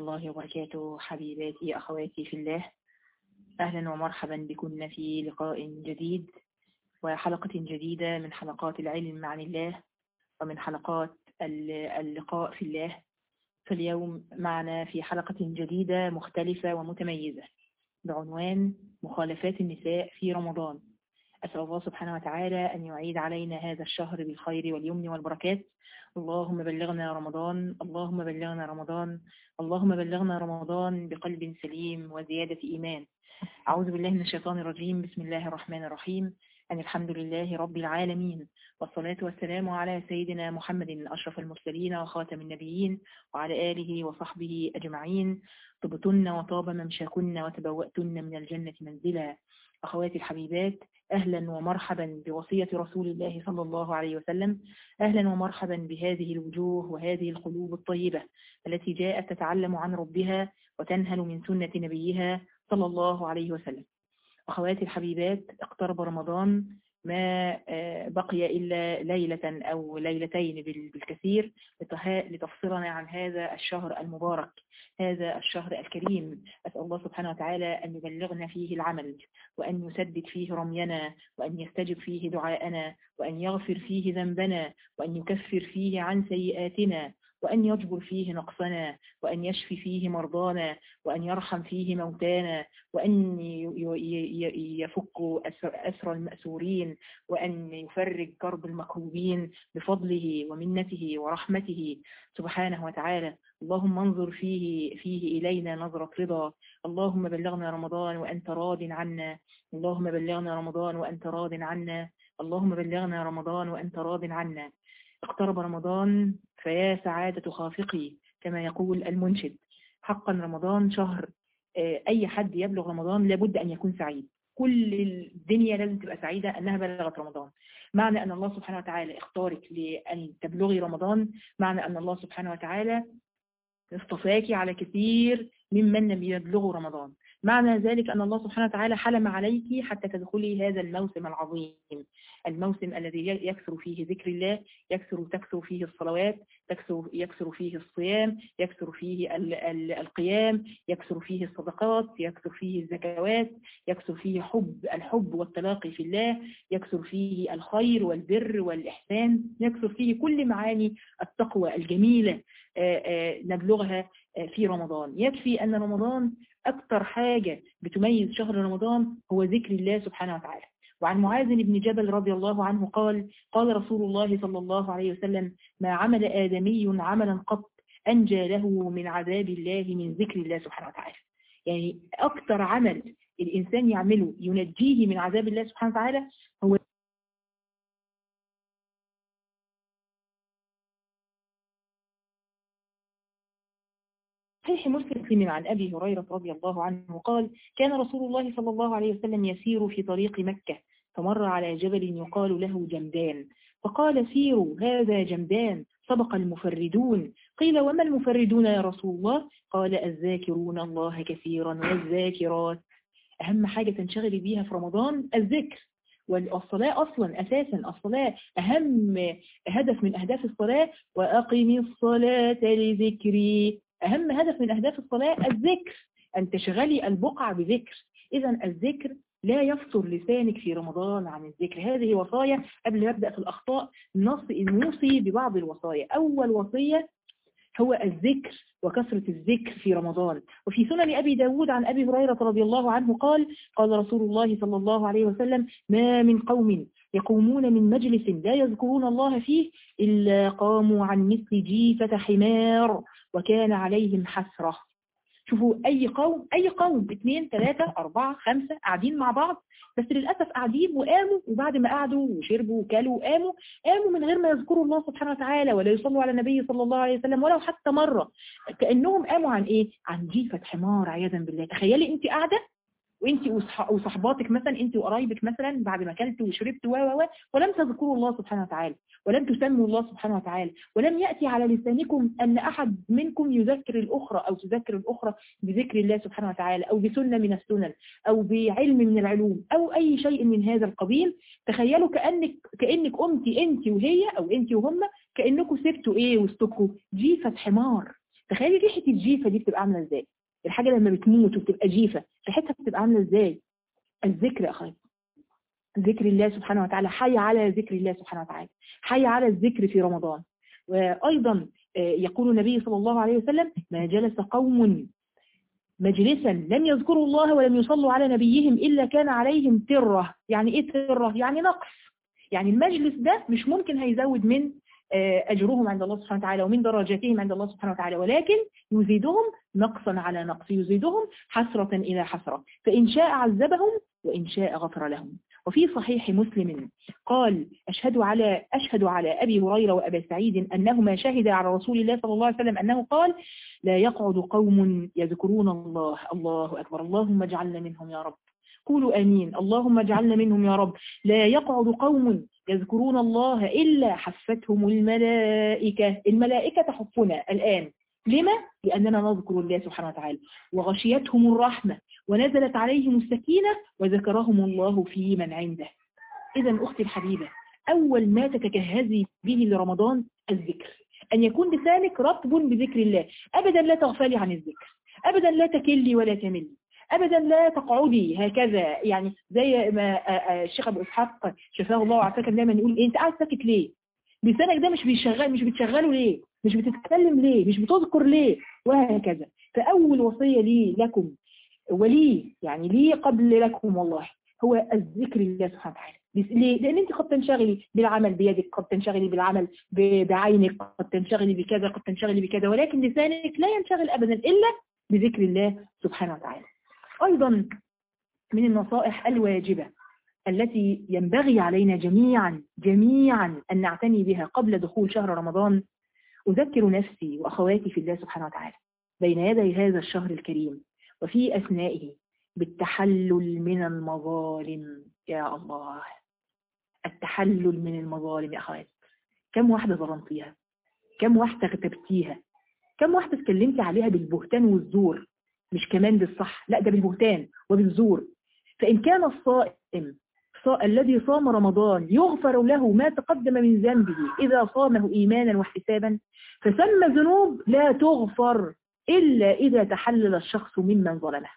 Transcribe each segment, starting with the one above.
الله وبركاته حبيباتي أخواتي في الله. أهلا ومرحبا بكن في لقاء جديد وحلقة جديدة من حلقات العلم عن الله ومن حلقات اللقاء في الله. فاليوم معنا في حلقة جديدة مختلفة ومتميزة بعنوان مخالفات النساء في رمضان. أسأل الله سبحانه وتعالى أن يعيد علينا هذا الشهر بالخير واليمن والبركات. اللهم بلغنا رمضان اللهم بلغنا رمضان اللهم بلغنا رمضان بقلب سليم وزيادة إيمان. أعوذ بالله من الشيطان الرجيم. بسم الله الرحمن الرحيم. أن الحمد لله رب العالمين. والصلاة والسلام على سيدنا محمد أشرف المرسلين وخاتم النبيين وعلى آله وصحبه أجمعين. طبتن وطاب ممشاكن وتبوأتن من الجنة منزلا. أخواتي الحبيبات أهلا ومرحبا بوصية رسول الله صلى الله عليه وسلم أهلا ومرحبا بهذه الوجوه وهذه القلوب الطيبة التي جاءت تتعلم عن ربها وتنهل من سنة نبيها صلى الله عليه وسلم. أخواتي الحبيبات اقترب رمضان ما بقي إلا ليلة أو ليلتين بالكثير لتفصلنا عن هذا الشهر المبارك هذا الشهر الكريم. أسأل الله سبحانه وتعالى أن يبلغنا فيه العمل وأن يسدد فيه رمينا وأن يستجب فيه دعاءنا وأن يغفر فيه ذنبنا وأن يكفر فيه عن سيئاتنا. وأن يجبر فيه نقصنا وأن يشفي فيه مرضانا وأن يرحم فيه موتانا وأن يفك أسر المأسورين وأن يفرج كرب المكروبين بفضله ومنته ورحمته. سبحانه وتعالى اللهم انظر فيه, فيه إلينا نظرة رضا. اللهم بلغنا رمضان وأنت راض عنا. اللهم بلغنا رمضان وأنت راض عنا. اللهم بلغنا رمضان وأنت راض عنا. اقترب رمضان فيا سعادة خافقي كما يقول المنشد. حقا رمضان شهر أي حد يبلغ رمضان لابد أن يكون سعيد. كل الدنيا لازم تبقى سعيدة أنها بلغت رمضان. معنى أن الله سبحانه وتعالى اختارك لأن تبلغي رمضان معنى أن الله سبحانه وتعالى اصطفاك على كثير ممن لم يبلغوا رمضان. معنى ذلك أن الله سبحانه وتعالى حلم عليك حتى تدخلي هذا الموسم العظيم. الموسم الذي يكثر فيه ذكر الله يكثر تكثر فيه الصلوات تكثر يكثر فيه الصيام يكثر فيه ال ال القيام يكثر فيه الصدقات يكثر فيه الزكوات يكثر فيه حب الحب والتلاقي في الله يكثر فيه الخير والبر والإحسان يكثر فيه كل معاني التقوى الجميلة نبلغها في رمضان. يكفي أن رمضان أكثر حاجة بتميز شهر رمضان هو ذكر الله سبحانه وتعالى. وعن معاذ بن جبل رضي الله عنه قال قال رسول الله صلى الله عليه وسلم ما عمل آدمي عملا قط أنجى له من عذاب الله من ذكر الله سبحانه وتعالى. يعني أكثر عمل الإنسان يعمله ينجيه من عذاب الله سبحانه وتعالى هو مسلم عن أبي هريرة رضي الله عنه قال كان رسول الله صلى الله عليه وسلم يسير في طريق مكة فمر على جبل يقال له جمدان فقال سيروا هذا جمدان سبق المفردون. قيل وما المفردون يا رسول الله؟ قال الذاكرون الله كثيرا والذاكرات. أهم حاجة تنشغلي بيها في رمضان الذكر والصلاة أصلا أساسا الصلاة. أهم هدف من أهداف الصلاة وأقم الصلاة لذكري. أهم هدف من أهداف الصلاة الذكر أن تشغلي البقعة بذكر. إذا الذكر لا يفطر لسانك في رمضان عن الذكر. هذه وصايا قبل ما أبدأ في الأخطاء نوصي ببعض الوصايا. أول وصية هو الذكر. وكثرة الذكر في رمضان. وفي سنن أبي داود عن أبي هريرة رضي الله عنه قال قال رسول الله صلى الله عليه وسلم ما من قوم يقومون من مجلس لا يذكرون الله فيه إلا قاموا عن مثل جيفة حمار وكان عليهم حسرة. شوفوا أي قوم أي قوم اثنين ثلاثة أربعة خمسة قاعدين مع بعض بس للأسف قاعدين وقاموا وبعد ما قعدوا وشربوا وكلوا وقاموا قاموا من غير ما يذكروا الله سبحانه وتعالى ولا يصلوا على النبي صلى الله عليه وسلم ولو حتى مرة كأنهم قاموا عن إيه؟ عن جيفة حمار عياذا بالله تخيلي أنت قاعدة وانت وصحباتك مثلا انت وقرايبك مثلا بعد ما اكلت وشربت و و ولم تذكروا الله سبحانه وتعالى ولم تسموا الله سبحانه وتعالى ولم يأتي على لسانكم أن أحد منكم يذكر الأخرى أو تذكر الأخرى بذكر الله سبحانه وتعالى أو بسنة من السنن أو بعلم من العلوم أو أي شيء من هذا القبيل. تخيلوا كأنك كأنك قمتي أنت وهي أو أنت وهم كأنكم سبتوا إيه وسطكم جيفة حمار. تخيلي ريحة الجيفة دي بتبقى عاملة إزاي؟ الحاجة لما بتموت وبتبقى جيفة ريحتها بتبقى عاملة إزاي؟ الذكر اخواتي ذكر الله سبحانه وتعالى. حي على ذكر الله سبحانه وتعالى. حي على الذكر في رمضان. وأيضا يقول النبي صلى الله عليه وسلم ما جلس قوم مجلسا لم يذكروا الله ولم يصلوا على نبيهم إلا كان عليهم ترة. يعني إيه ترة؟ يعني نقص. يعني المجلس ده مش ممكن هيزود من أجرهم عند الله سبحانه وتعالى ومن درجاتهم عند الله سبحانه وتعالى. ولكن يزيدهم نقصا على نقص. يزيدهم حسرة إلى حسرة. فإن شاء عذبهم وإن شاء غفر لهم. وفي صحيح مسلم قال أشهد على أشهد على أبي هريرة وأبا سعيد أنهما شهدا على رسول الله صلى الله عليه وسلم أنه قال لا يقعد قوم يذكرون الله. الله أكبر. اللهم اجعلنا منهم يا رب. قولوا آمين. اللهم اجعلنا منهم يا رب. لا يقعد قوم يذكرون الله إلا حفتهم الملائكة. الملائكة تحفنا الآن. لما؟ لأننا نذكر الله سبحانه وتعالى. وغشيتهم الرحمة ونزلت عليهم السكينة وذكرهم الله في من عنده. إذا أختي الحبيبة أول ما تتجهزي به لرمضان الذكر. أن يكون لسانك رطب بذكر الله. أبدا لا تغفلي عن الذكر. أبدا لا تكلي ولا تملي. ابدا لا تقعدي هكذا. يعني زي ما الشيخ أبو إسحاق شفاه الله وعافاك دايما يقول إيه أنت قاعد ساكت ليه؟ لسانك ده مش بيشغل مش بتشغله ليه؟ مش بتتكلم ليه؟ مش بتذكر ليه؟ وهكذا. فأول وصية لي لكم ولي يعني لي قبل لكم والله هو الذكر لله سبحانه وتعالى. ليه؟ لأن أنت قد تنشغلي بالعمل بيدك قد تنشغلي بالعمل بعينك قد تنشغلي بكذا قد تنشغلي بكذا ولكن لسانك لا ينشغل أبدا إلا بذكر الله سبحانه وتعالى. أيضا من النصائح الواجبة التي ينبغي علينا جميعا جميعا أن نعتني بها قبل دخول شهر رمضان. أذكر نفسي وأخواتي في الله سبحانه وتعالى بين يدي هذا الشهر الكريم وفي أثنائه بالتحلل من المظالم. يا الله التحلل من المظالم يا أخوات كم واحدة ظلمتيها؟ كم واحدة اغتبتيها؟ كم واحدة اتكلمتي عليها بالبهتان والزور؟ مش كمان بالصح لا ده بالبهتان وبالزور. فإن كان الصائم الذي صام رمضان يغفر له ما تقدم من ذنبه إذا صامه إيمانا واحتسابا فسمى ذنوب لا تغفر إلا إذا تحلل الشخص ممن ظلمه.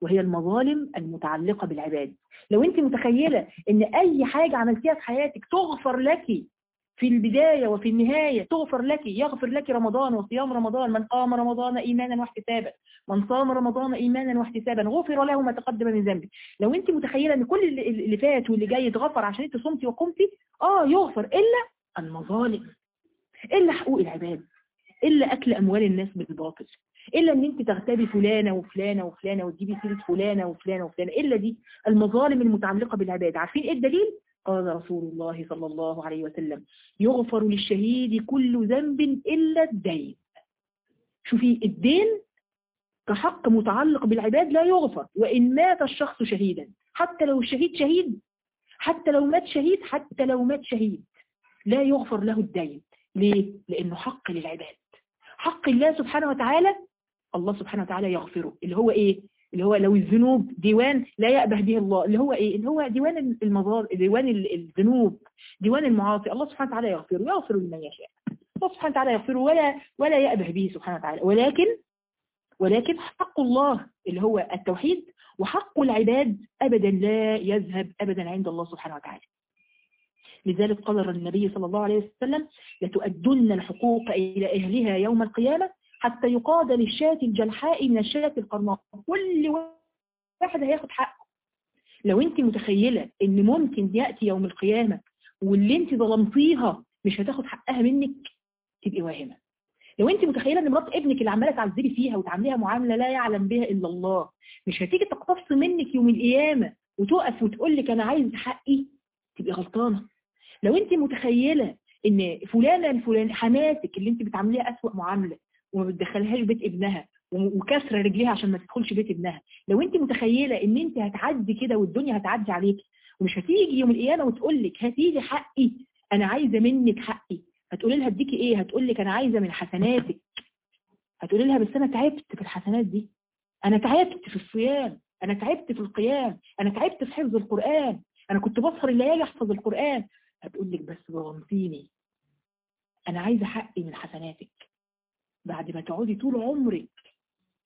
وهي المظالم المتعلقة بالعباد. لو أنت متخيلة أن أي حاجة عملتيها في حياتك تغفر لك في البداية وفي النهاية تغفر لك يغفر لك رمضان وصيام رمضان. من قام رمضان إيمانا واحتسابا. من صام رمضان إيمانا واحتسابا. غفر له ما تقدم من ذنبه. لو أنت متخيلة أن كل اللي فات واللي جاي اتغفر عشان أنت صمتي وقمتي آه يغفر. إلا المظالم. إلا حقوق العباد. إلا أكل أموال الناس بالباطل. إلا أن أنت تغتابي فلانة وفلانة وفلانة وتجيبي سيرة فلانة وفلانة وفلانة. إلا دي. المظالم المتعلقة بالعباد. عارفين إيه الدليل؟ قال رسول الله صلى الله عليه وسلم يغفر للشهيد كل ذنب إلا الدين شوفي الدين كحق متعلق بالعباد لا يغفر وإن مات الشخص شهيدا حتى لو الشهيد شهيد حتى لو مات شهيد حتى لو مات شهيد لا يغفر له الدين ليه؟ لأنه حق للعباد حق الله سبحانه وتعالى الله سبحانه وتعالى يغفره اللي هو إيه؟ اللي هو لو الذنوب ديوان لا يأبه به الله اللي هو إيه؟ اللي هو ديوان المظار ديوان الذنوب ديوان المعاصي. الله سبحانه وتعالى يغفر لمن يشاء. الله سبحانه وتعالى يغفره ولا ولا يأبه به سبحانه وتعالى. ولكن ولكن حق الله اللي هو التوحيد وحق العباد أبدا لا يذهب أبدا عند الله سبحانه وتعالى. لذلك قال النبي صلى الله عليه وسلم لتؤدن الحقوق إلى أهلها يوم القيامة حتى يقاد للشاة الجلحاء من الشاة القرناء. كل واحد هياخد حقه. لو انت متخيلة ان ممكن يأتي يوم القيامة واللي انت ظلمتيها مش هتاخد حقها منك تبقي واهمة. لو انت متخيلة ان مرات ابنك اللي عمالة تعذبي فيها وتعامليها معاملة لا يعلم بها إلا الله مش هتيجي تقتص منك يوم القيامة وتقف وتقول لك أنا عايز حقي تبقي غلطانة. لو انت متخيلة إن فلانة الفلان حماتك اللي انت بتعامليها أسوأ معاملة وما بتدخلهاش بيت ابنها وكسره رجليها عشان ما تدخلش بيت ابنها. لو انت متخيلة ان انت هتعدي كده والدنيا هتعدي عليكي ومش هتيجي يوم القيامة وتقول لك هاتي لي حقي أنا عايزة منك حقي. هتقولي لها اديكي إيه؟ هتقول لك أنا عايزة من حسناتك. هتقولي لها بس أنا تعبت في الحسنات دي. أنا تعبت في الصيام. أنا تعبت في القيام. أنا تعبت في حفظ القرآن. أنا كنت بسهر الليالي احفظ القرآن. هتقول لك بس ظلمتيني أنا عايزة حقي من حسناتك. بعد ما تقعدي طول عمرك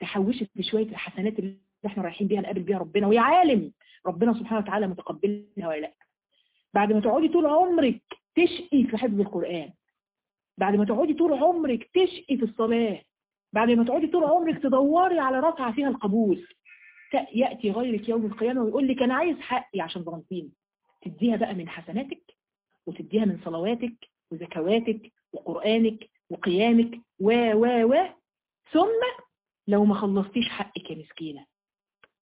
تحوشي في شوية الحسنات اللي إحنا رايحين بيها نقابل بيها ربنا ويا عالم ربنا سبحانه وتعالى متقبلها ولا لأ. بعد ما تقعدي طول عمرك تشقي في حفظ القرآن. بعد ما تقعدي طول عمرك تشقي في الصلاة. بعد ما تقعدي طول عمرك تدوري على ركعة فيها القبول. يأتي غيرك يوم القيامة ويقول لك أنا عايز حقي عشان ظلمتيني تديها بقى من حسناتك وتديها من صلواتك وزكواتك وقرآنك وقيامك و و و ثم لو ما خلصتيش حقك يا مسكينة.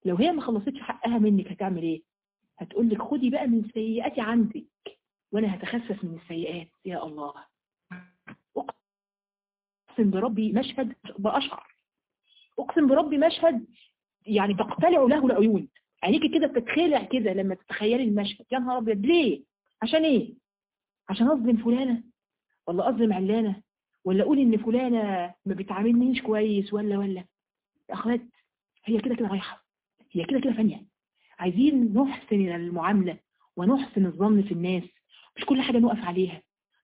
لو هي ما خلصتش حقها منك هتعمل إيه؟ هتقول لك خدي بقى من سيئاتي عندك وأنا هتخفف من السيئات يا الله. أقسم بربي مشهد بأشعر. أقسم بربي مشهد يعني تقتلع له العيون. عينيكي كده بتتخلع كده لما تتخيلي المشهد. يا نهار أبيض ليه؟ عشان إيه؟ عشان أظلم فلانة. ولا أظلم علانة. ولا أقول إن فلانة ما بتعاملنيش كويس ولا ولا. أخوات هي كده كده رايحة هي كده كده فانيه عايزين نحسن المعاملة ونحسن الظن في الناس. مش كل حاجة نقف عليها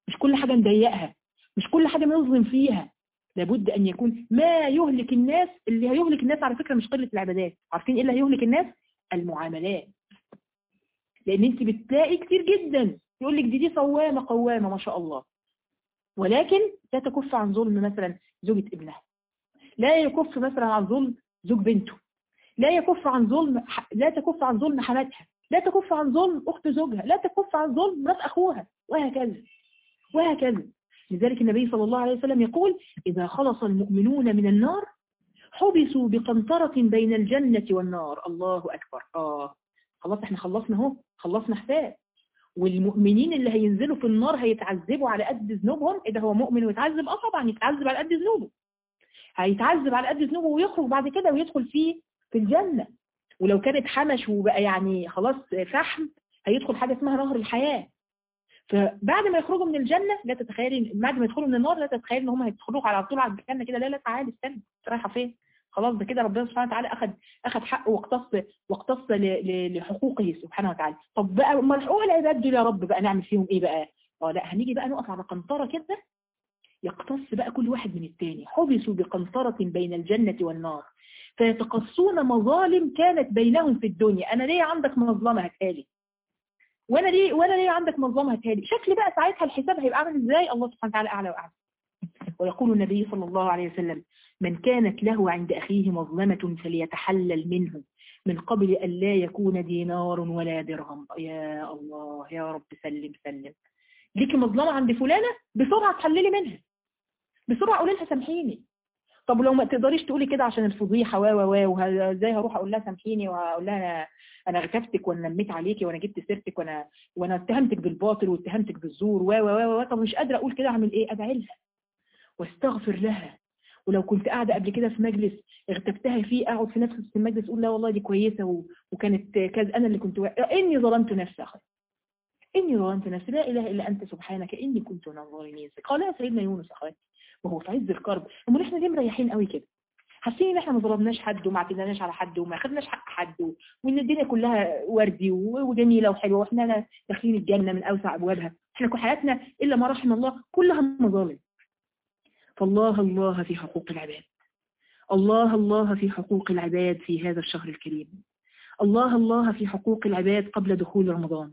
مش كل حاجة نضيقها مش كل حاجة نظلم فيها. لابد أن يكون ما يهلك الناس اللي هيهلك الناس على فكرة مش قلة العبادات. عارفين إيه اللي هيهلك الناس؟ المعاملات. لأن أنت بتلاقي كتير جدا. يقول لك دي دي صوامة قوامة ما شاء الله. ولكن لا تكف عن ظلم مثلا زوجة ابنها. لا يكف مثلا عن ظلم زوج بنته. لا يكف عن ظلم لا تكف عن ظلم حماتها. لا تكف عن ظلم أخت زوجها. لا تكف عن ظلم مرات أخوها. وهكذا. وهكذا. لذلك النبي صلى الله عليه وسلم يقول إذا خلص المؤمنون من النار حبسوا بقنطرة بين الجنة والنار. الله أكبر. آه. خلاص إحنا خلصنا أهو. خلصنا حساب. والمؤمنين اللي هينزلوا في النار هيتعذبوا على قد ذنوبهم. اذا هو مؤمن ويتعذب؟ آه طبعا يتعذب على قد ذنوبه. هيتعذب على قد ذنوبه ويخرج بعد كده ويدخل فيه في الجنة. ولو كانت حمش وبقى يعني خلاص فحم هيدخل حاجة اسمها نهر الحياة. فبعد ما يخرجوا من الجنة لا تتخيلي بعد ما يدخلوا من النار لا تتخيلي إن هم هيدخلوا على طول على الجنة كده. لا لا تعالي استنى رايحة فين؟ خلاص ده كده ربنا سبحانه وتعالى أخذ أخذ حقه واقتص واقتص لحقوقه سبحانه وتعالى. طب بقى امال حقوق العباد دول يا رب بقى نعمل فيهم إيه بقى؟ آه لا هنيجي بقى نقف على قنطرة كده يقتص بقى كل واحد من الثاني حبسوا بقنطرة بين الجنة والنار. فيتقصون مظالم كانت بينهم في الدنيا. أنا ليه عندك مظلمة؟ هتالي وأنا ليه وأنا ليه عندك مظلمة؟ هتالي شكل بقى ساعتها الحساب هيبقى عامل إزاي؟ الله سبحانه وتعالى أعلى وأعلى. ويقول النبي صلى الله عليه وسلم من كانت له عند أخيه مظلمة فليتحلل منه من قبل أن لا يكون دينار ولا درهم. يا الله يا رب سلم سلم. ليك مظلمة عند فلانة؟ بسرعة تحللي منها. بسرعة قولي لها سامحيني. طب لو ما تقدريش تقولي كده عشان الفضيحة و و و إزاي هروح أقول لها سامحيني وأقول لها أنا أنا اغتبتك وأنا نميت عليكي وأنا جبت سيرتك وأنا وأنا اتهمتك بالباطل واتهمتك بالزور و و و طب مش قادرة أقول كده أعمل إيه؟ ادعي لها واستغفر لها. ولو كنت قاعدة قبل كده في مجلس اغتبتها فيه أقعد في نفس المجلس أقول لا والله دي كويسة. وكانت كذا أنا اللي كنت و... إني ظلمت نفسي أخي إني ظلمت نفسي لا إله إلا أنت سبحانك إني كنت من الظالمين قال يا سيدنا يونس اخواتي وهو في عز الكرب أمال إحنا ليه مريحين قوي كده حاسين إن إحنا ما ظلمناش حد وما اعتدناش على حد وما خدناش حق حد. وإن الدنيا كلها وردي. وجميلة وحلوة وإحنا داخلين الجنة من أوسع أبوابها إحنا كل حياتنا إلا ما رحم الله كلها مظالم فالله الله في حقوق العباد. الله الله في حقوق العباد في هذا الشهر الكريم. الله الله في حقوق العباد قبل دخول رمضان.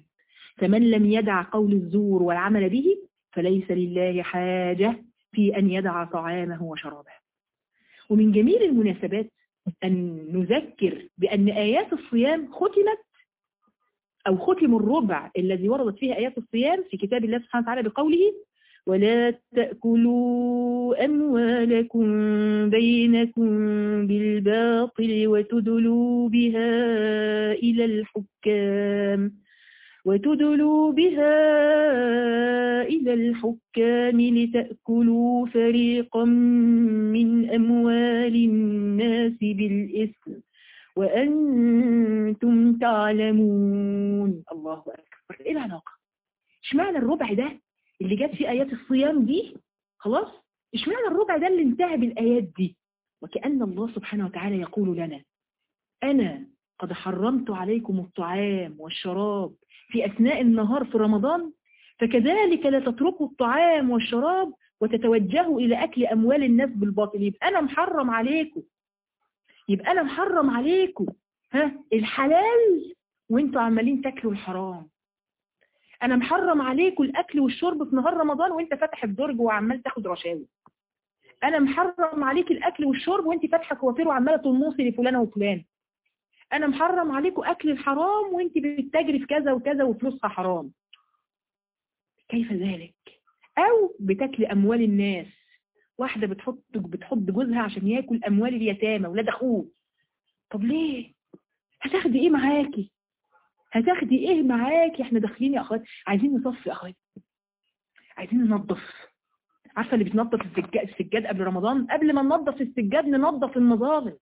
فمن لم يدع قول الزور والعمل به فليس لله حاجة في أن يدع طعامه وشرابه. ومن جميل المناسبات أن نذكر بأن آيات الصيام ختمت أو ختم الربع الذي وردت فيه آيات الصيام في كتاب الله سبحانه وتعالى بقوله ولا تأكلوا أموالكم بينكم بالباطل وتدلوا بها إلى الحكام وتدلوا بها إلى الحكام لتأكلوا فريقا من أموال الناس بالإثم وأنتم تعلمون. الله أكبر. إيه العلاقة؟ اشمعنى الربع ده؟ اللي جت في آيات الصيام دي خلاص؟ اشمعنى الربع ده اللي انتهى بالآيات دي؟ وكأن الله سبحانه وتعالى يقول لنا أنا قد حرمت عليكم الطعام والشراب في أثناء النهار في رمضان فكذلك لا تتركوا الطعام والشراب وتتوجهوا إلى أكل أموال الناس بالباطل. يبقى أنا محرم عليكم. يبقى أنا محرم عليكم. ها؟ الحلال وانتوا عمالين تاكلوا الحرام. أنا محرم عليكم الأكل والشرب في نهار رمضان وأنت فاتح الدرج وعمال تاخد رشاوي. أنا محرم عليك الأكل والشرب وأنت فاتحة كوافير وعمالة تنوصي لفلانة وفلان. أنا محرم عليكم أكل الحرام وأنت بتتاجري في كذا وكذا وفلوسها حرام. كيف ذلك؟ أو بتاكل أموال الناس. واحدة بتحط بتحط جوزها عشان ياكل أموال اليتامى ولاد أخوه. طب ليه؟ هتاخدي إيه معاكي؟ هتاخدي إيه معاكي؟ إحنا داخلين يا أخوات عايزين نصفي يا أخوات. عايزين ننظف. عارفة اللي بتنظف السجاد, السجاد قبل رمضان؟ قبل ما ننظف السجاد ننظف المظالم.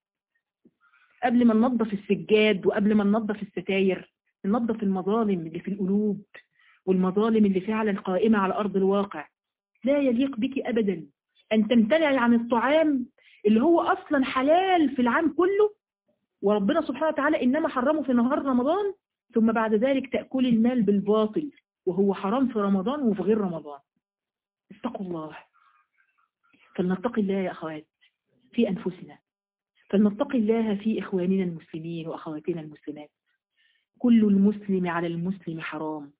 قبل ما ننظف السجاد وقبل ما ننظف الستاير ننظف المظالم اللي في القلوب والمظالم اللي فعلا قائمة على أرض الواقع. لا يليق بك أبدا أن تمتنعي عن الطعام اللي هو أصلا حلال في العام كله. وربنا سبحانه وتعالى إنما حرمه في نهار رمضان ثم بعد ذلك تأكل المال بالباطل وهو حرام في رمضان وفي غير رمضان. اتقوا الله. فلنتقي الله يا أخوات في أنفسنا. فلنتقي الله في إخواننا المسلمين وأخواتنا المسلمات. كل المسلم على المسلم حرام.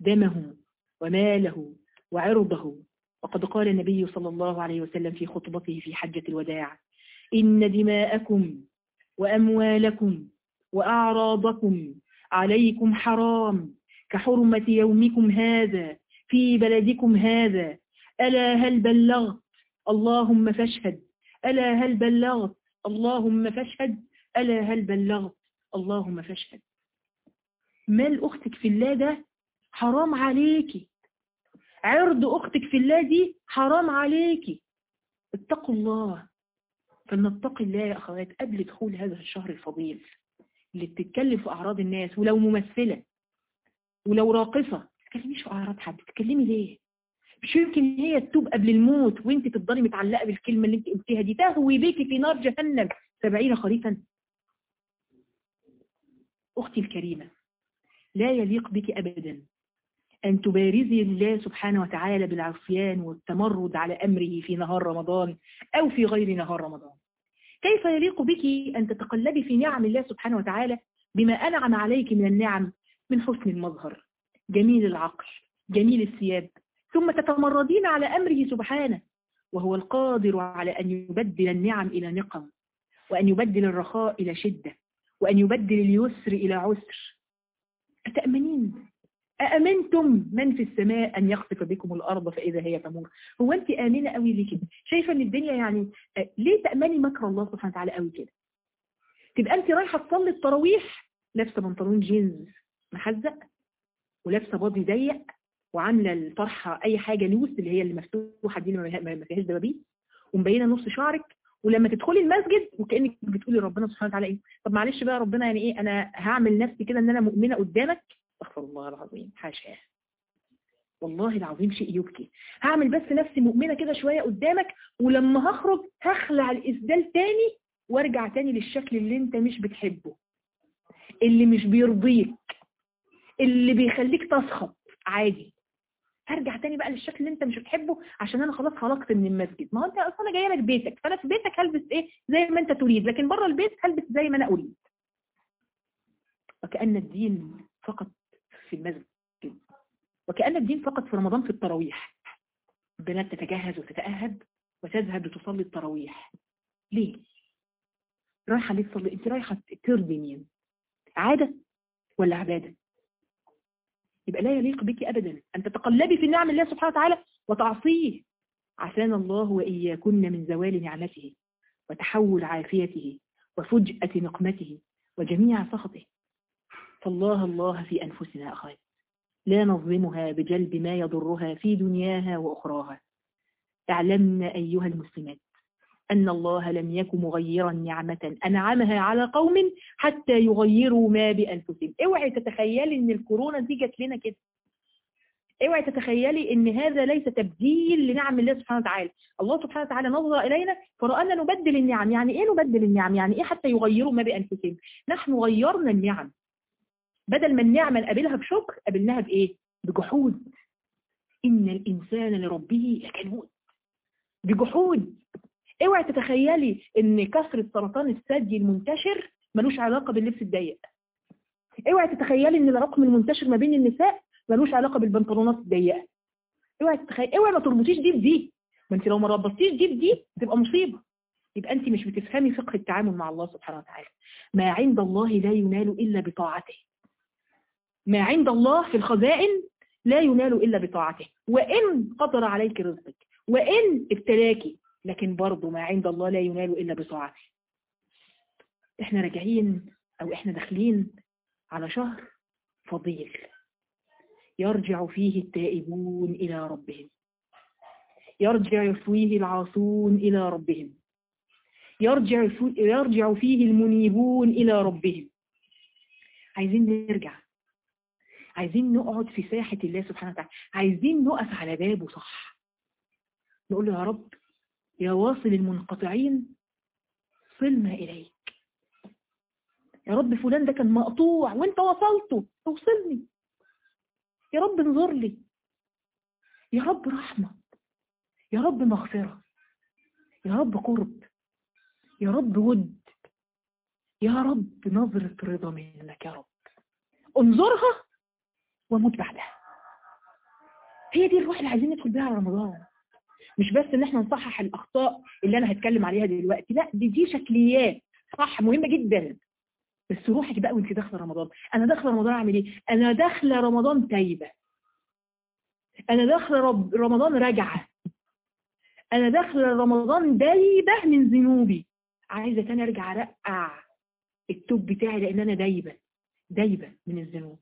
دمه وماله وعرضه. وقد قال النبي صلى الله عليه وسلم في خطبته في حجة الوداع إن دماءكم وأموالكم وأعراضكم عليكم حرام كحرمة يومكم هذا في بلدكم هذا. ألا هل بلغت؟ اللهم فاشهد. ألا هل بلغت؟ اللهم فاشهد. ألا هل بلغت؟ اللهم فاشهد. مال أختك في الله ده حرام عليكي. عرض أختك في الله دي حرام عليكي. اتقوا الله. فلنتقي الله يا أخوات قبل دخول هذا الشهر الفضيل. اللي بتتكلم في أعراض الناس ولو ممثلة ولو راقصة ما تتكلميش في أعراض حد تتكلمي ليه؟ مش يمكن هي تتوب قبل الموت وأنت تفضلي متعلقة بالكلمة اللي أنت قلتيها دي تهوي بيكي في نار جهنم. سبعين خريفا. أختي الكريمة لا يليق بك أبدا أن تبارزي الله سبحانه وتعالى بالعصيان والتمرد على أمره في نهار رمضان أو في غير نهار رمضان. كيف يليق بك أن تتقلبي في نعم الله سبحانه وتعالى بما أنعم عليك من النعم من حسن المظهر؟ جميل العقل جميل الثياب ثم تتمردين على أمره سبحانه وهو القادر على أن يبدل النعم إلى نقم وأن يبدل الرخاء إلى شدة وأن يبدل اليسر إلى عسر. أتأمنين؟ أأمنتم من في السماء أن يخسف بكم الأرض فإذا هي تمور؟ هو أنت آمنة قوي ليه كده؟ شايفة أن الدنيا يعني ليه تأمني مكر الله سبحانه وتعالى قوي كده؟ تبقى أنت رايحة تصلي التراويح لابسة بنطلون جينز محزق ولابسة بادي ضيق وعاملة الطرحة أي حاجة لوس اللي هي اللي مفتوحة دي ما فيهاش دبابيس ومبينة نص شعرك ولما تدخلي المسجد وكأنك بتقولي ربنا سبحانه وتعالى إيه؟ طب معلش بقى ربنا يعني إيه؟ أنا هعمل نفسي كده إن أنا مؤمنة قدامك أستغفر الله العظيم. حاشا والله العظيم شيء يبكي. هعمل بس نفسي مؤمنة كده شوية قدامك ولما هخرج هخلع الإسدال تاني وارجع تاني للشكل اللي انت مش بتحبه. اللي مش بيرضيك. اللي بيخليك تسخط. عادي. هرجع تاني بقى للشكل اللي انت مش بتحبه عشان أنا خلاص خلقت من المسجد. ما انت أصلا جاية لك بيتك. فانا في بيتك هلبس إيه؟ زي ما انت تريد. لكن بره البيت هلبس زي ما أنا اريد. وكأن الدين فقط في المسجد وكأن الدين فقط في رمضان في التراويح البنات تتجهز وتتأهب وتذهب لتصلي التراويح ليه؟ رايحة ليه تصلي انت رايحة ترضي مين؟ عادة ولا عبادة؟ يبقى لا يليق بك أبدا أن تتقلبي في نعم الله سبحانه وتعالى وتعصيه عسانا الله وإياكن من زوال نعمته وتحول عافيته وفجأة نقمته وجميع سخطه فالله الله في أنفسنا أخوات لا نظلمها بجلب ما يضرها في دنياها وأخراها. اعلمن أيها المسلمات أن الله لم يكن مغيرا نعمة أنعمها على قوم حتى يغيروا ما بأنفسهم. اوعي تتخيلي أن الكورونا دي جت لنا كده. اوعي تتخيلي إن هذا ليس تبديل لنعم الله سبحانه وتعالى. الله سبحانه وتعالى نظر إلينا فرآنا نبدل النعم. يعني إيه نبدل النعم؟ يعني إيه حتى يغيروا ما بأنفسهم؟ نحن غيرنا النعم. بدل ما النعمة نقابلها بشكر قابلناها بإيه؟ بجحود. إن الإنسان لربه لكنود. بجحود. اوعي تتخيلي إن كثرة سرطان الثدي المنتشر ملوش علاقة باللبس الضيق. اوعي تتخيلي إن الرقم المنتشر ما بين النساء ملوش علاقة بالبنطلونات الضيقة اوعي تتخيلي اوعي ما تربطيش دي بدي. ما انت لو ما ربطتيش دي بدي تبقى مصيبة. يبقى انت مش بتفهمي فقه التعامل مع الله سبحانه وتعالى. ما عند الله لا ينال إلا بطاعته. ما عند الله في الخزائن لا ينال إلا بطاعته. وإن قدر عليك رزقك وإن ابتلاكي لكن برضه ما عند الله لا ينال إلا بطاعته. إحنا راجعين أو إحنا داخلين على شهر فضيل يرجع فيه التائبون إلى ربهم. يرجع فيه العاصون إلى ربهم. يرجع, يرجع فيه المنيبون إلى ربهم. عايزين نرجع. عايزين نقعد في ساحة الله سبحانه وتعالى. عايزين نقف على بابه صح. نقول له يا رب يا واصل المنقطعين صلنا إليك. يا رب فلان ده كان مقطوع وانت وصلته توصلني. يا رب انظر لي. يا رب رحمة. يا رب مغفرة. يا رب قرب. يا رب ود. يا رب نظرة رضا منك يا رب. انظرها وموت بعدها هي دي الروح اللي عايزين ندخل بيها رمضان. مش بس إن إحنا نصحح الأخطاء اللي أنا هتكلم عليها دلوقتي لأ دي دي شكليات. صح مهمة جدا. بس روحك بقى وأنت داخلة رمضان. أنا داخلة رمضان أعمل إيه؟ أنا داخلة رمضان تايبة. أنا داخلة رمضان راجعة. أنا داخلة رمضان دايبة من ذنوبي. عايزة تاني أرجع أرقع التوب بتاعي لأن أنا دايبة. دايبة من الذنوب.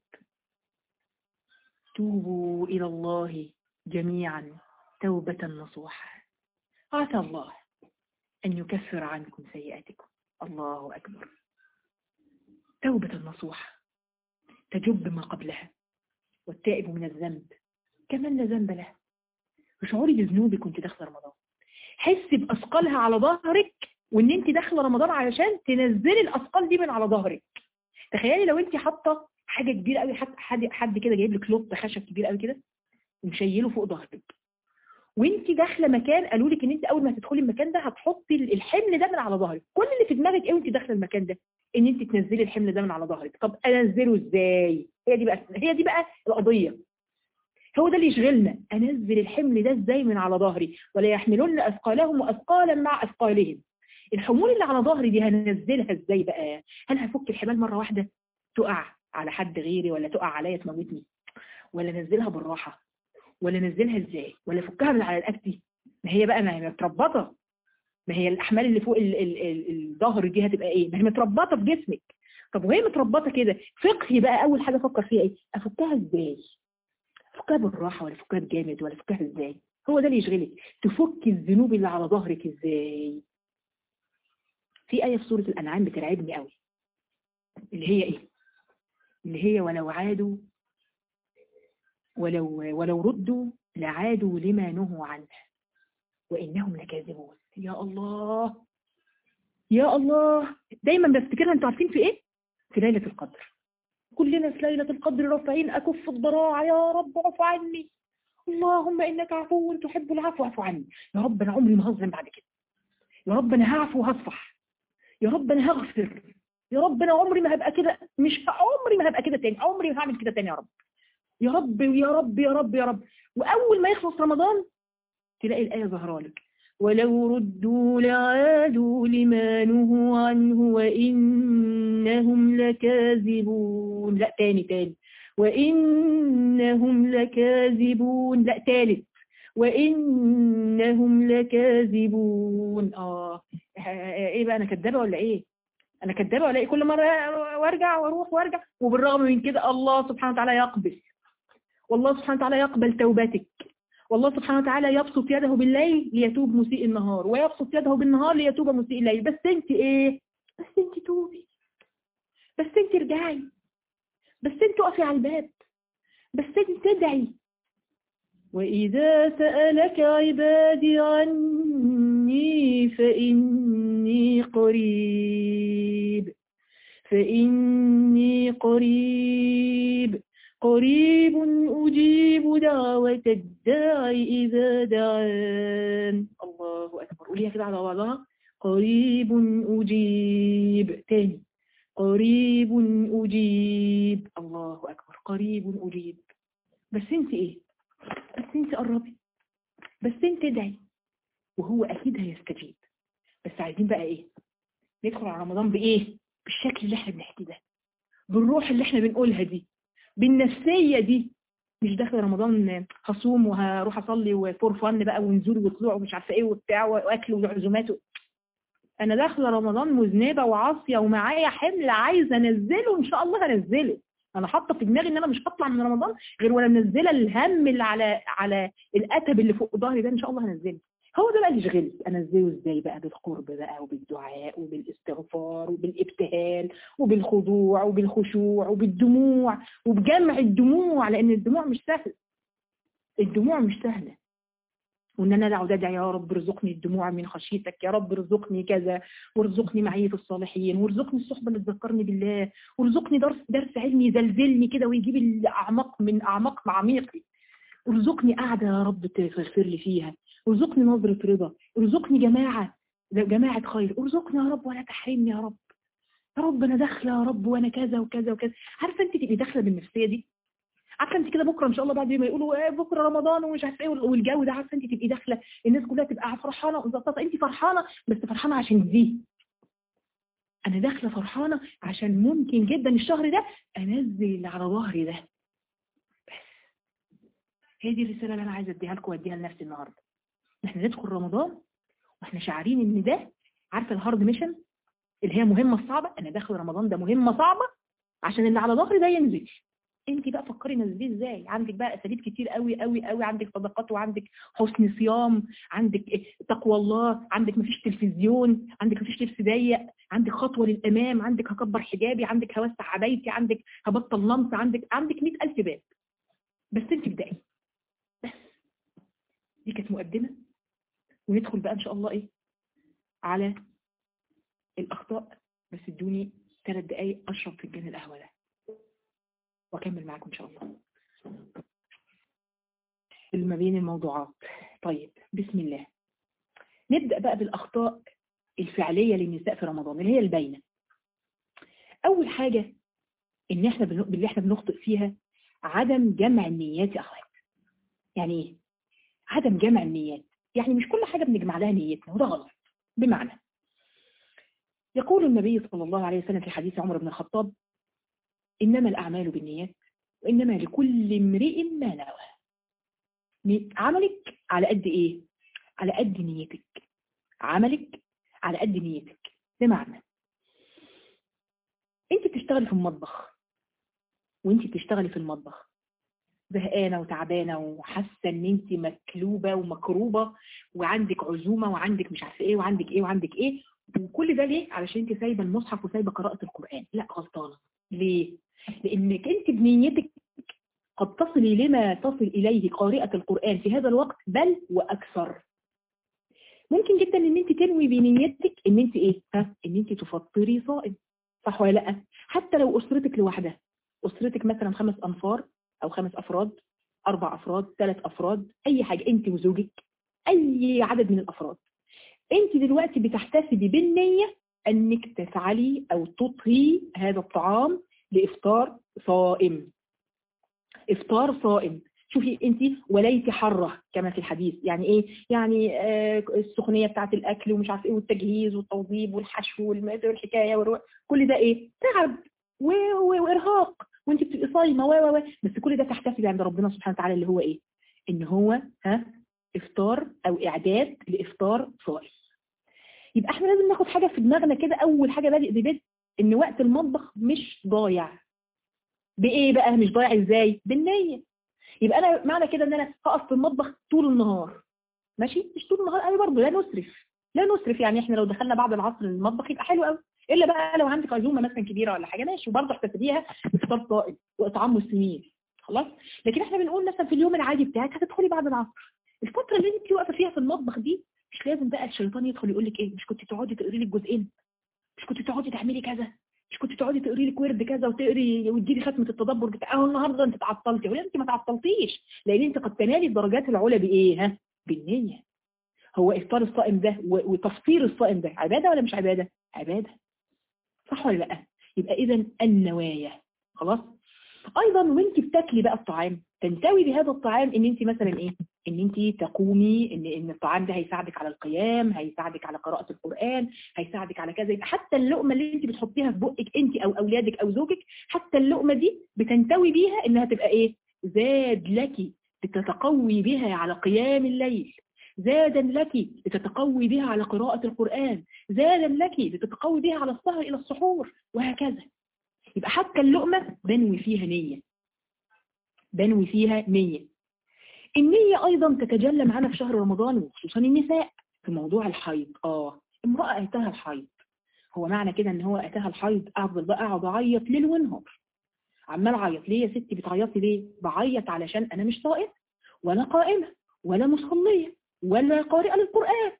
توبوا إلى الله جميعا توبة نصوحا. عسى الله أن يكفر عنكم سيئاتكم. الله أكبر. توبة نصوحة. تجب ما قبلها والتائب من الذنب كمن لا ذنب له. وشعوري بذنوبك وانت داخله رمضان. حس بأثقالها على ظهرك وإن أنت داخله رمضان علشان تنزلي الأثقال دي من على ظهرك. تخيلي لو أنت حاطة حاجة كبيرة قوي حد حد كده جايب لك لوط خشب كبير قوي كده ومشيله فوق ظهرك وانت داخلة مكان قالوا لك إن انت أول ما تدخلي المكان ده هتحطي الحمل ده من على ظهرك. كل اللي في دماغك إيه وانت داخلة المكان ده؟ إن انت تنزلي الحمل ده من على ظهرك. طب أنزله إزاي؟ هي دي بقى هي دي بقى القضية. هو ده اللي يشغلنا. أنزل الحمل ده إزاي من على ظهري؟ ولا يحملون أثقالهم وأثقالا مع أثقالهم. الحمول اللي على ظهري دي هنزلها إزاي بقى؟ هل هفك الحبال مرة واحدة؟ تقع. على حد غيري ولا تقع عليا تموتني؟ ولا انزلها بالراحة؟ ولا انزلها إزاي؟ ولا افكها من على رقبتي ما هي بقى ما هي متربطة. ما هي الأحمال اللي فوق الظهر دي هتبقى إيه؟ ما هي متربطة في جسمك. طب وهي متربطة كده فقهي بقى أول حاجة أفكر فيها إيه؟ أفكها إزاي؟ أفكها بالراحة ولا أفكها بجامد ولا أفكها إزاي؟ هو ده اللي يشغلك. تفك الذنوب اللي على ظهرك إزاي؟ في آية في سورة الأنعام بترعبني قوي اللي هي إيه؟ اللي هي ولو عادوا ولو ولو ردوا لعادوا لما نهوا عنه. وإنهم لكاذبون. يا الله يا الله. دايما بفتكرها أنتوا عارفين في إيه؟ في ليلة القدر. كلنا في ليلة القدر رافعين أكف الضراع يا رب اعف عني. اللهم إنك عفو تحب العفو اعف عني. يا رب أنا عمري ما هظلم بعد كده. يا رب أنا هعفو وهصفح. يا رب أنا هغفر. يا رب أنا عمري ما هبقى كده مش عمري ما هبقى كده تاني عمري ما هعمل كده تاني يا رب. يا رب يا رب يا رب يا رب. وأول ما يخلص رمضان تلاقي الآية ظهرها لك. ولو ردوا لعادوا لما نهوا عنه وإنهم لكاذبون. لأ تاني تاني. وإنهم لكاذبون. لأ تالت. وإنهم لكاذبون. آه. إيه بقى أنا كدابة ولا إيه؟ أنا كدابة ولا إيه كل مرة وأرجع وأروح وأرجع. وبالرغم من كده الله سبحانه وتعالى يقبل. والله سبحانه وتعالى يقبل توبتك. والله سبحانه وتعالى يبسط يده بالليل ليتوب مسيء النهار. ويبسط يده بالنهار ليتوب مسيء الليل. بس أنت إيه؟ بس أنت توبي. بس أنت ارجعي. بس أنت اقفي على الباب. بس أنت ادعي وإذا سألك عبادي عني فإني قريب فإني قريب. قريب أجيب دعوة الداعي إذا دعان. الله أكبر. قوليها كده على بعضها. قريب أجيب. تاني. قريب أجيب. الله أكبر. قريب أجيب. بس أنت إيه؟ بس أنت قربي. بس أنت ادعي وهو أكيد هيستجيب. بس عايزين بقى إيه؟ ندخل على رمضان بإيه؟ بالشكل اللي إحنا بنحكيه ده. بالروح اللي إحنا بنقولها دي. بالنفسية دي. مش داخل رمضان هصوم وهروح أصلي وفور فن بقى ونزول وطلوع ومش عارفة إيه وبتاع وأكل وعزومات أنا داخله رمضان مذنبة وعاصية ومعايا حمل عايزة أنزله إن شاء الله هنزله. أنا حاطة في دماغي إن أنا مش هطلع من رمضان غير وأنا منزلة الهم اللي على على الأتب اللي فوق ظهري ده إن شاء الله هنزله. هو ده بقى اللي يشغلني انزله إزاي بقى بالقرب بقى وبالدعاء وبالاستغفار وبالإبتهال وبالخضوع وبالخشوع وبالدموع وبجمع الدموع لأن الدموع مش سهل. الدموع مش سهله وإن أنا اقعد ادعي يا رب ارزقني الدموع من خشيتك يا رب ارزقني كذا وارزقني معية الصالحين وارزقني الصحبة اللي تذكرني بالله وارزقني درس درس علمي يزلزلني كده ويجيب الأعماق من أعماق معاميقي ارزقني قاعدة يا رب تغفر لي فيها. ارزقني نظرة رضا ارزقني جماعة جماعة خير ارزقني يا رب ولا تحرمني يا رب. يا رب أنا داخلة يا رب وأنا كذا وكذا وكذا. عارفة أنت تبقي داخلة بالنفسية دي؟ عارفة أنت كده بكرة إن شاء الله بعد ما يقولوا إيه بكرة رمضان ومش عارفة إيه والجو ده عارفة أنت تبقي داخلة الناس كلها تبقى فرحانة ومظبطه أنت فرحانة بس فرحانة عشان دي. أنا داخلة فرحانة عشان ممكن جدا الشهر ده أنزل اللي على ظهري ده. بس. هي دي الرسالة اللي أنا عايزة أديها لكم وأديها لنفسي النهارده. إحنا ندخل رمضان وإحنا شاعرين إن ده عارفة ال hard mission اللي هي مهمة صعبه أنا داخل رمضان ده مهمة صعبة عشان اللي على ظهري ده ينزل. انت بقى فكري نزليه إزاي؟ عندك بقى أساليب كتير قوي قوي قوي عندك صدقات وعندك حسن صيام عندك تقوى الله عندك مفيش تلفزيون عندك مفيش لبس ضيق عندك خطوة للإمام عندك هكبر حجابي عندك هوسع عبايتي عندك هبطل لمس عندك عندك 100000 باب. بس انت ابدأي. بس. دي كانت مقدمة. وندخل بقى إن شاء الله إيه؟ على الأخطاء. بس إدوني ثلاث دقايق أشرب فنجان القهوة ده. وأكمل معاكم إن شاء الله. ما بين الموضوعات. طيب بسم الله. نبدأ بقى بالأخطاء الفعلية للنساء في رمضان اللي هي الباينة أول حاجة إن إحنا اللي إحنا بنخطئ فيها عدم جمع النيات يا أخوات. يعني إيه؟ عدم جمع النيات. يعني مش كل حاجة بنجمع لها نيتنا وده غلط. بمعنى يقول النبي صلى الله عليه وسلم في حديث عمر بن الخطاب إنما الأعمال بالنيات وإنما لكل امرئ ما نوى. عملك على قد إيه؟ على قد نيتك. عملك على قد نيتك. بمعنى أنت بتشتغلي في المطبخ وأنت بتشتغلي في المطبخ زهقانة وتعبانة وحاسة إن أنت مكلوبة ومكروبة وعندك عزومة وعندك مش عارفة إيه وعندك إيه وعندك إيه. وكل ده ليه؟ علشان أنت سايبة المصحف وسايبة قراءة القرآن. لا غلطانة. ليه؟ لأنك أنت بنيتك قد تصلي لما تصل إليه قارئة القرآن في هذا الوقت بل وأكثر. ممكن جدا إن أنت تنوي بنيتك إن أنت إيه؟ إن أنت تفطري صائم. صح ولا لأ؟ حتى لو أسرتك لوحدها. أسرتك مثلا خمس أنفار أو خمس أفراد أربع أفراد ثلاث أفراد أي حاجة أنت وزوجك أي عدد من الأفراد. أنت دلوقتي بتحتسبي بالنية أنك تفعلي أو تطهي هذا الطعام لإفطار صائم. إفطار صائم. شوفي أنت وليت حرة كما في الحديث. يعني إيه؟ يعني آه السخونية بتاعه الأكل ومش عارف إيه والتجهيز والتوضيب والحشو والحكاية والرو... كل ده إيه؟ تعب وإرهاق. وانت بتبقي صايمة و و بس كل ده تحتسبي عند ربنا سبحانه وتعالى اللي هو إيه؟ إن هو ها إفطار أو إعداد لإفطار صائم يبقى إحنا لازم ناخد حاجة في دماغنا كده أول حاجة بادئ ببدء إن وقت المطبخ مش ضايع. بإيه بقى؟ مش ضايع إزاي؟ بالنية. يبقى أنا معنى كده إن أنا هقف في المطبخ طول النهار. ماشي؟ مش طول النهار قوي برضه لا نسرف. لا نسرف يعني إحنا لو دخلنا بعد العصر المطبخ يبقى حلو قوي إلا بقى لو عندك عزومة مثلا كبيرة ولا حاجة ماشي وبرضه احتسبيها افطار صائم وإطعام مسلمين خلاص؟ لكن إحنا بنقول مثلا في اليوم العادي بتاعك هتدخلي بعد العصر. الفترة اللي أنت واقفة فيها في المطبخ دي مش لازم بقى الشيطان يدخل يقول لك إيه مش كنت تقعدي تقري لي الجزئين مش كنت تقعدي تعملي كذا مش كنت تقعدي تقري لك ورد كذا وتقري وتجيبي ختمة التدبر بتاع أهو النهارده أنت اتعطلتي. ولا أنت ما تعطلتيش لأن أنت قد تنالي الدرجات العلى بإيه؟ ها؟ بالنية. هو إفطار الصائم ده وتفطير الصائم ده عبادة ولا مش عبادة؟ عبادة. صح ولا لأ؟ يبقى إذا النوايا. خلاص؟ أيضا وانت بتاكلي بقى الطعام. تنتوي بهذا الطعام إن انت مثلا إيه؟ إن انت تقومي ان إن الطعام ده هيساعدك على القيام هيساعدك على قراءة القرآن هيساعدك على كذا. حتى اللقمة اللي انت بتحطيها في بقك انت أو أولادك أو زوجك حتى اللقمة دي بتنتوي بيها إنها تبقى إيه؟ زاد لك لتتقوي بها على قيام الليل. زادا لك لتتقوي بها على قراءة القرآن زادا لك لتتقوي بها على السهر إلى السحور وهكذا. يبقى حتى اللقمة بنوي فيها نية. بنوي فيها نية. النية أيضا تتجلى معنا في شهر رمضان وخصوصا النساء في موضوع الحيض. آه امرأة أتاها الحيض. هو معنى كده إن هو أتاها الحيض أفضل بقى أقعد أعيط ليل ونهار. عمال أعيط ليه يا ستي بتعيطي ليه؟ بعيط علشان أنا مش صائم ولا قائمة ولا مصلية. ولا قارئة للقرآن.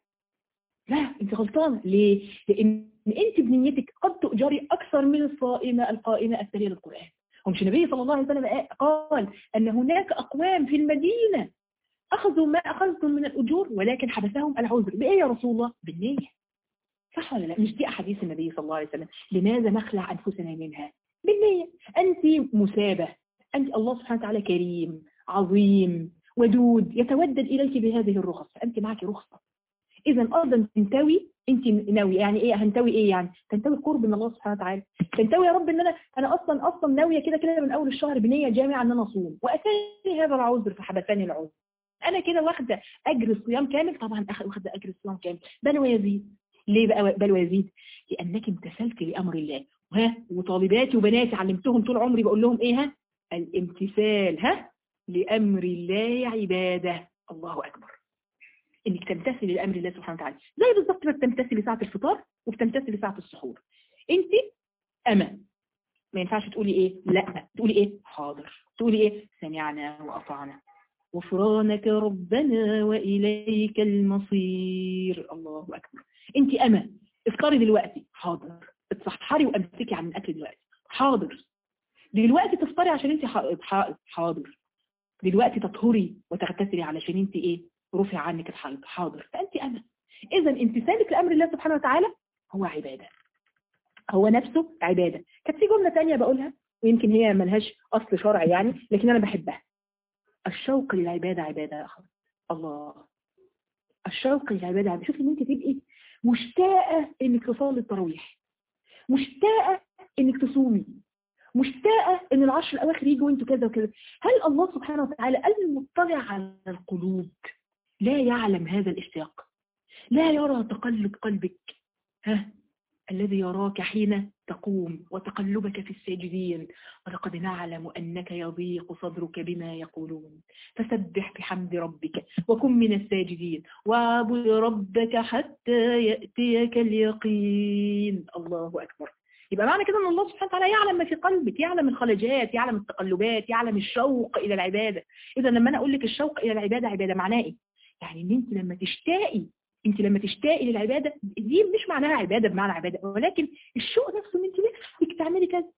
لا أنت غلطانة ليه؟ لأن أنت بنيتك قد تؤجري أكثر من الصائمة القائمة التالية للقرآن. ومش النبي صلى الله عليه وسلم قال أن هناك أقوام في المدينة أخذوا ما أخذتم من الأجور ولكن حبسهم العذر. بإيه يا رسول الله؟ بالنية. صح ولا لا؟ مش دي أحاديث النبي صلى الله عليه وسلم. لماذا نخلع أنفسنا منها؟ بالنية. أنت مسابة. أنت الله سبحانه وتعالى كريم عظيم. ودود يتودد إليك بهذه الرخص فأنت معك رخصة. إذا أيضا تنتوي أنت ناوي يعني إيه هنتوي إيه يعني؟ تنتوي قرب من الله سبحانه وتعالى. تنتوي يا رب إن أنا أنا أصلا أصلا ناوية كده كده من أول الشهر بنية جامعة إن أنا أصوم. وأتاني هذا العذر فحبسني العذر. أنا كده واخدة أجر الصيام كامل. طبعا واخدة أجر الصيام كامل. بل ويزيد. ليه بقى؟ بل ويزيد. لأنك امتثلت لأمر الله. ها؟ وطالباتي وبناتي علمتهم طول عمري. بقول لهم إيه؟ ها؟ الامتثال. ها؟ لأمر الله عبادة. الله أكبر. إنك تمتثل لأمر الله سبحانه وتعالى. زي بالظبط ما بتمتثل لساعة الفطار وبتمتثل لساعة السحور. أنت أما ما ينفعش تقولي إيه؟ لأ. تقولي إيه؟ حاضر. تقولي إيه؟ سمعنا وأطعنا. غفرانك ربنا وإليك المصير. الله أكبر. أنت أما افطري دلوقتي. حاضر. اتسحري وأمسكي عن الأكل دلوقتي. حاضر. دلوقتي تفطري عشان أنت حاضر. دلوقتي تطهري وتغتسلي علشان انت إيه رفع عنك الحيض. حاضر. فأنت أنا. اذا امتثالك لأمر الله سبحانه وتعالى هو عبادة. هو نفسه عبادة. كانت في جملة ثانية بقولها ويمكن هي ملهاش أصل شرعي يعني لكن أنا بحبها. الشوق للعبادة عبادة يا اخوات الله. الشوق للعبادة عبادة. شوفي ان انت تبقي مشتاقة إنك تصلي التراويح. مشتاقة إنك تصومي. مشتاقة إن العشر الأواخر يجوا وانتوا كذا وكذا. هل الله سبحانه وتعالى المطلع على القلوب لا يعلم هذا الاشتياق لا يرى تقلب قلبك ها الذي يراك حين تقوم وتقلبك في الساجدين ولقد نعلم أنك يضيق صدرك بما يقولون. فسبح بحمد ربك وكن من الساجدين واعبد ربك حتى يأتيك اليقين. الله أكبر. يبقى معنى كده إن الله سبحانه وتعالى يعلم ما في قلبك يعلم الخلجات يعلم التقلبات يعلم الشوق إلى العبادة. إذا لما أنا أقول لك الشوق إلى العبادة عبادة معناه إيه؟ يعني إن أنت لما تشتاقي أنت لما تشتاقي للعبادة دي مش معناها عبادة بمعنى عبادة ولكن الشوق نفسه إن أنت نفسك تعملي كذا.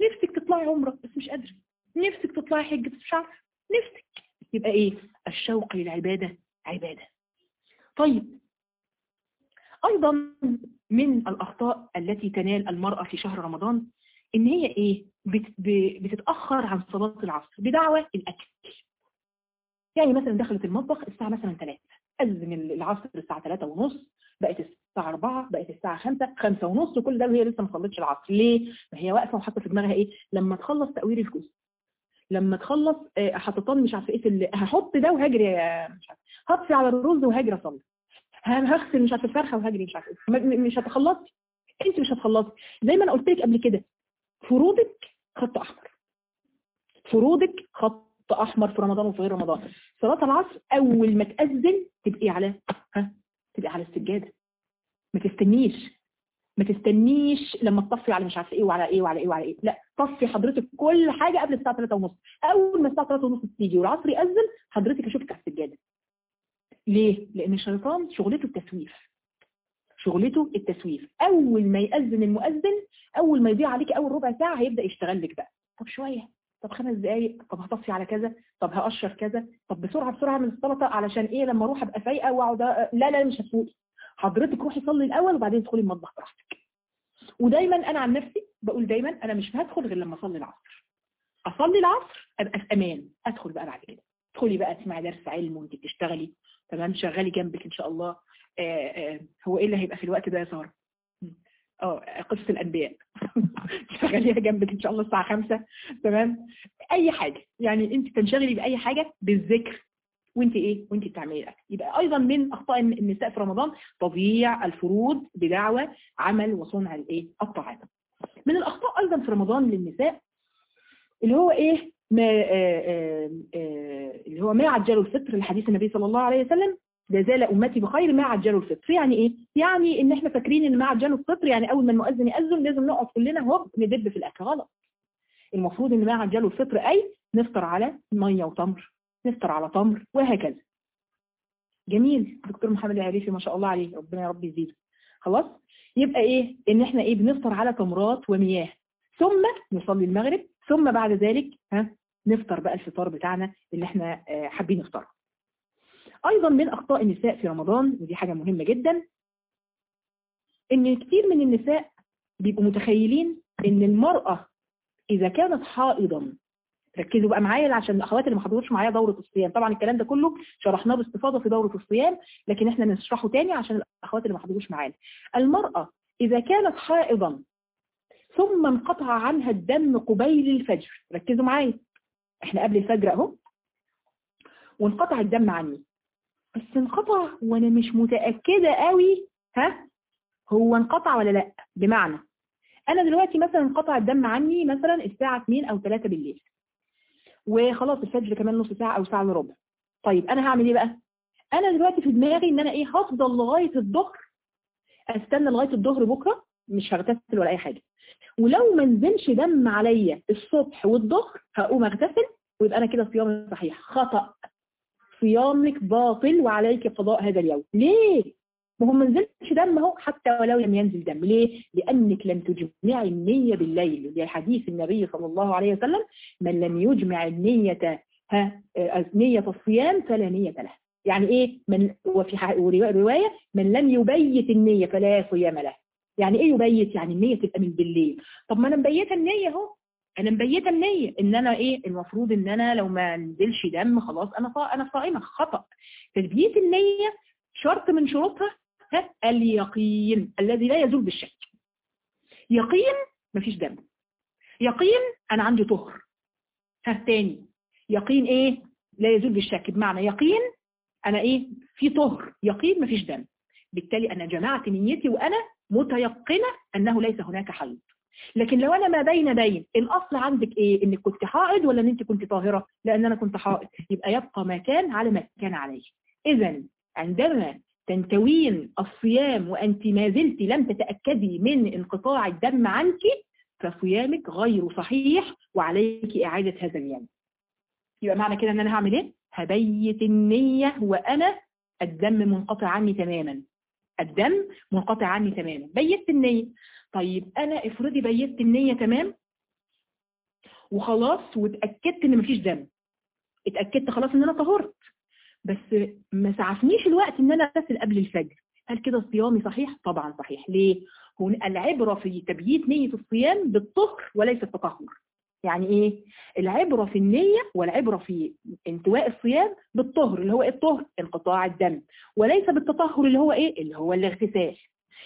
نفسك تطلعي عمرة بس مش قادرة. نفسك تطلعي حج بس مش عارفة. نفسك. يبقى إيه؟ الشوق للعبادة عبادة. طيب. أيضا من الأخطاء التي تنال المرأة في شهر رمضان إن هي إيه؟ بتتأخر عن صلاة العصر بدعوة الأكل. يعني مثلا دخلت المطبخ الساعة مثلا 3 أذن العصر الساعة 3 ونص بقت الساعة 4 بقت الساعة 5 5 ونص وكل ده وهي لسه ما صلتش العصر. ليه؟ ما هي واقفة وحاطة في دماغها إيه؟ لما تخلص تأوير الكوز لما تخلص حططان مش عارفة إيه اللي هحط ده وهجري مش عارفة هطفي على الرز وهجري أصلي. هغسل؟ مش عارفة الفرخه وهجري مش عارفة. مش هتخلصي؟ انت مش هتخلصي. زي ما أنا قلت لك قبل كده فروضك خط أحمر. فروضك خط أحمر في رمضان وفي غير رمضان. صلاة العصر أول ما تأذن تبقي على ها تبقي على السجادة. ما تستنيش. ما تستنيش لما تطفي على مش عارفة إيه وعلى إيه وعلى إيه وعلى إيه. لا طفي حضرتك كل حاجة قبل الساعة 3 ونص. أول ما الساعة 3 ونص تيجي والعصر يأذن حضرتك اشوفك على السجادة. ليه؟ لأن الشيطان شغلته التسويف. شغلته التسويف. أول ما يأذن المؤذن أول ما يضيع عليكي أول ربع ساعة هيبدأ يشتغل لك بقى. طب شوية. طب خمس دقايق. طب هطفي على كذا. طب هقشر كذا. طب بسرعة بسرعة من السلطة. علشان إيه؟ لما أروح أبقى فايقة وأقعد لا لا مش هتفوقي حضرتك روحي صلي الأول وبعدين ادخلي المطبخ براحتك. ودايما أنا عن نفسي بقول دايما أنا مش هدخل غير لما أصلي العصر. أصلي العصر أبقى في أمان. أدخل بقى بعد كده. ادخلي بقى تسمعي درس علم وانت بتشتغلي. تمام شغالي جنبك إن شاء الله. آآ آآ هو إيه اللي هيبقى في الوقت ده يا سارة؟ آه قصة الأنبياء. شغاليها جنبك إن شاء الله الساعة 5 تمام؟ أي حاجة يعني أنت تنشغلي بأي حاجة بالذكر. وأنت إيه؟ وأنت بتعملي الأكل. يبقى أيضا من أخطاء النساء في رمضان تضييع الفروض بدعوى عمل وصنع الإيه؟ الطعام. من الأخطاء أيضا في رمضان للنساء اللي هو إيه؟ ما آآ آآ اللي هو ما عجلوا الفطر لحديث النبي صلى الله عليه وسلم لا زال أمتي بخير ما عجلوا الفطر. يعني إيه؟ يعني إن إحنا فاكرين إن ما عجلوا الفطر يعني أول ما المؤذن يأذن لازم نقعد كلنا هوب ندب في الأكل غلط. المفروض إن ما عجلوا الفطر أي نفطر على مية وتمر نفطر على تمر وهكذا. جميل. دكتور محمد العريفي ما شاء الله عليه ربنا يا رب يزيده خلاص؟ يبقى إيه؟ إن إحنا إيه؟ بنفطر على تمرات ومياه. ثم نصلي المغرب ثم بعد ذلك ها نفطر بقى الفطار بتاعنا اللي إحنا حابين نفطره. أيضا من أخطاء النساء في رمضان ودي حاجة مهمة جدا إن كتير من النساء بيبقوا متخيلين إن المرأة إذا كانت حائضا ركزوا بقى معايا عشان الأخوات اللي ما حضروش معايا دورة الصيام. طبعا الكلام ده كله شرحناه باستفاضة في دورة الصيام لكن إحنا نشرحه تاني عشان الأخوات اللي ما حضروش معانا. المرأة إذا كانت حائضا ثم انقطع عنها الدم قبيل الفجر ركزوا معايا. إحنا قبل الفجر أهو وانقطع الدم عني. بس انقطع وأنا مش متأكدة قوي ها؟ هو انقطع ولا لأ؟ بمعنى أنا دلوقتي مثلا انقطع الدم عني مثلا الساعة 2 أو 3 بالليل وخلاص الفجر كمان نص ساعة أو ساعة إلا ربع. طيب أنا هعمل إيه بقى؟ أنا دلوقتي في دماغي إن أنا إيه هفضل لغاية الظهر أستنى لغاية الظهر بكرة مش هغتسل ولا أي حاجة. ولو ما نزلش دم عليا الصبح والظهر هقوم أغتسل ويبقى أنا كده صيامي صحيح. خطأ. صيامك باطل وعليك قضاء هذا اليوم. ليه؟ ما هو ما نزلش دم أهو حتى ولو لم ينزل دم. ليه؟ لأنك لم تجمعي النية بالليل. لحديث النبي صلى الله عليه وسلم من لم يجمع النية ها نية الصيام فلا نية له. يعني إيه؟ من وفي رواية من لم يبيت النية فلا صيام له. يعني إيه يبيت؟ يعني النية تبقى من بالليل. طب ما أنا مبيتة النية أهو. أنا مبيتة النية إن أنا إيه؟ المفروض إن أنا لو ما نزلش دم خلاص أنا صا... أنا صائمة. خطأ. تثبيت النية شرط من شروطها اليقين الذي لا يزول بالشك. يقين مفيش دم. يقين أنا عندي طهر. ها تاني. يقين إيه؟ لا يزول بالشك. بمعنى يقين أنا إيه؟ في طهر. يقين مفيش دم. بالتالي أنا جمعت نيتي وأنا متيقنة أنه ليس هناك حيض. لكن لو أنا ما بين بين الأصل عندك إيه؟ إنك كنت حائض ولا إن أنت كنت طاهرة؟ لأن أنا كنت حائض. يبقى يبقى ما كان على ما كان عليه. اذا عندما تنتوين الصيام وأنت ما زلت لم تتأكدي من انقطاع الدم عنك فصيامك غير صحيح وعليك إعادة هذا اليوم. يبقى معنى كده أن أنا هعمل إيه؟ هبيت النية وأنا الدم منقطع عني تماما. الدم منقطع عني تماما. بيت النية. طيب أنا افرضي بيت النية تمام؟ وخلاص واتأكدت إن مفيش دم. اتأكدت خلاص إن أنا طهرت. بس ما سعفنيش الوقت إن أنا اغتسل قبل الفجر. هل كده صيامي صحيح؟ طبعا صحيح. ليه؟ هون العبرة في تبييت نية الصيام بالطهر وليس التطهر. يعني إيه؟ العبرة في النية والعبرة في انتواء الصيام بالطهر اللي هو إيه؟ الطهر انقطاع الدم. وليس بالتطهر اللي هو إيه؟ اللي هو الاغتسال.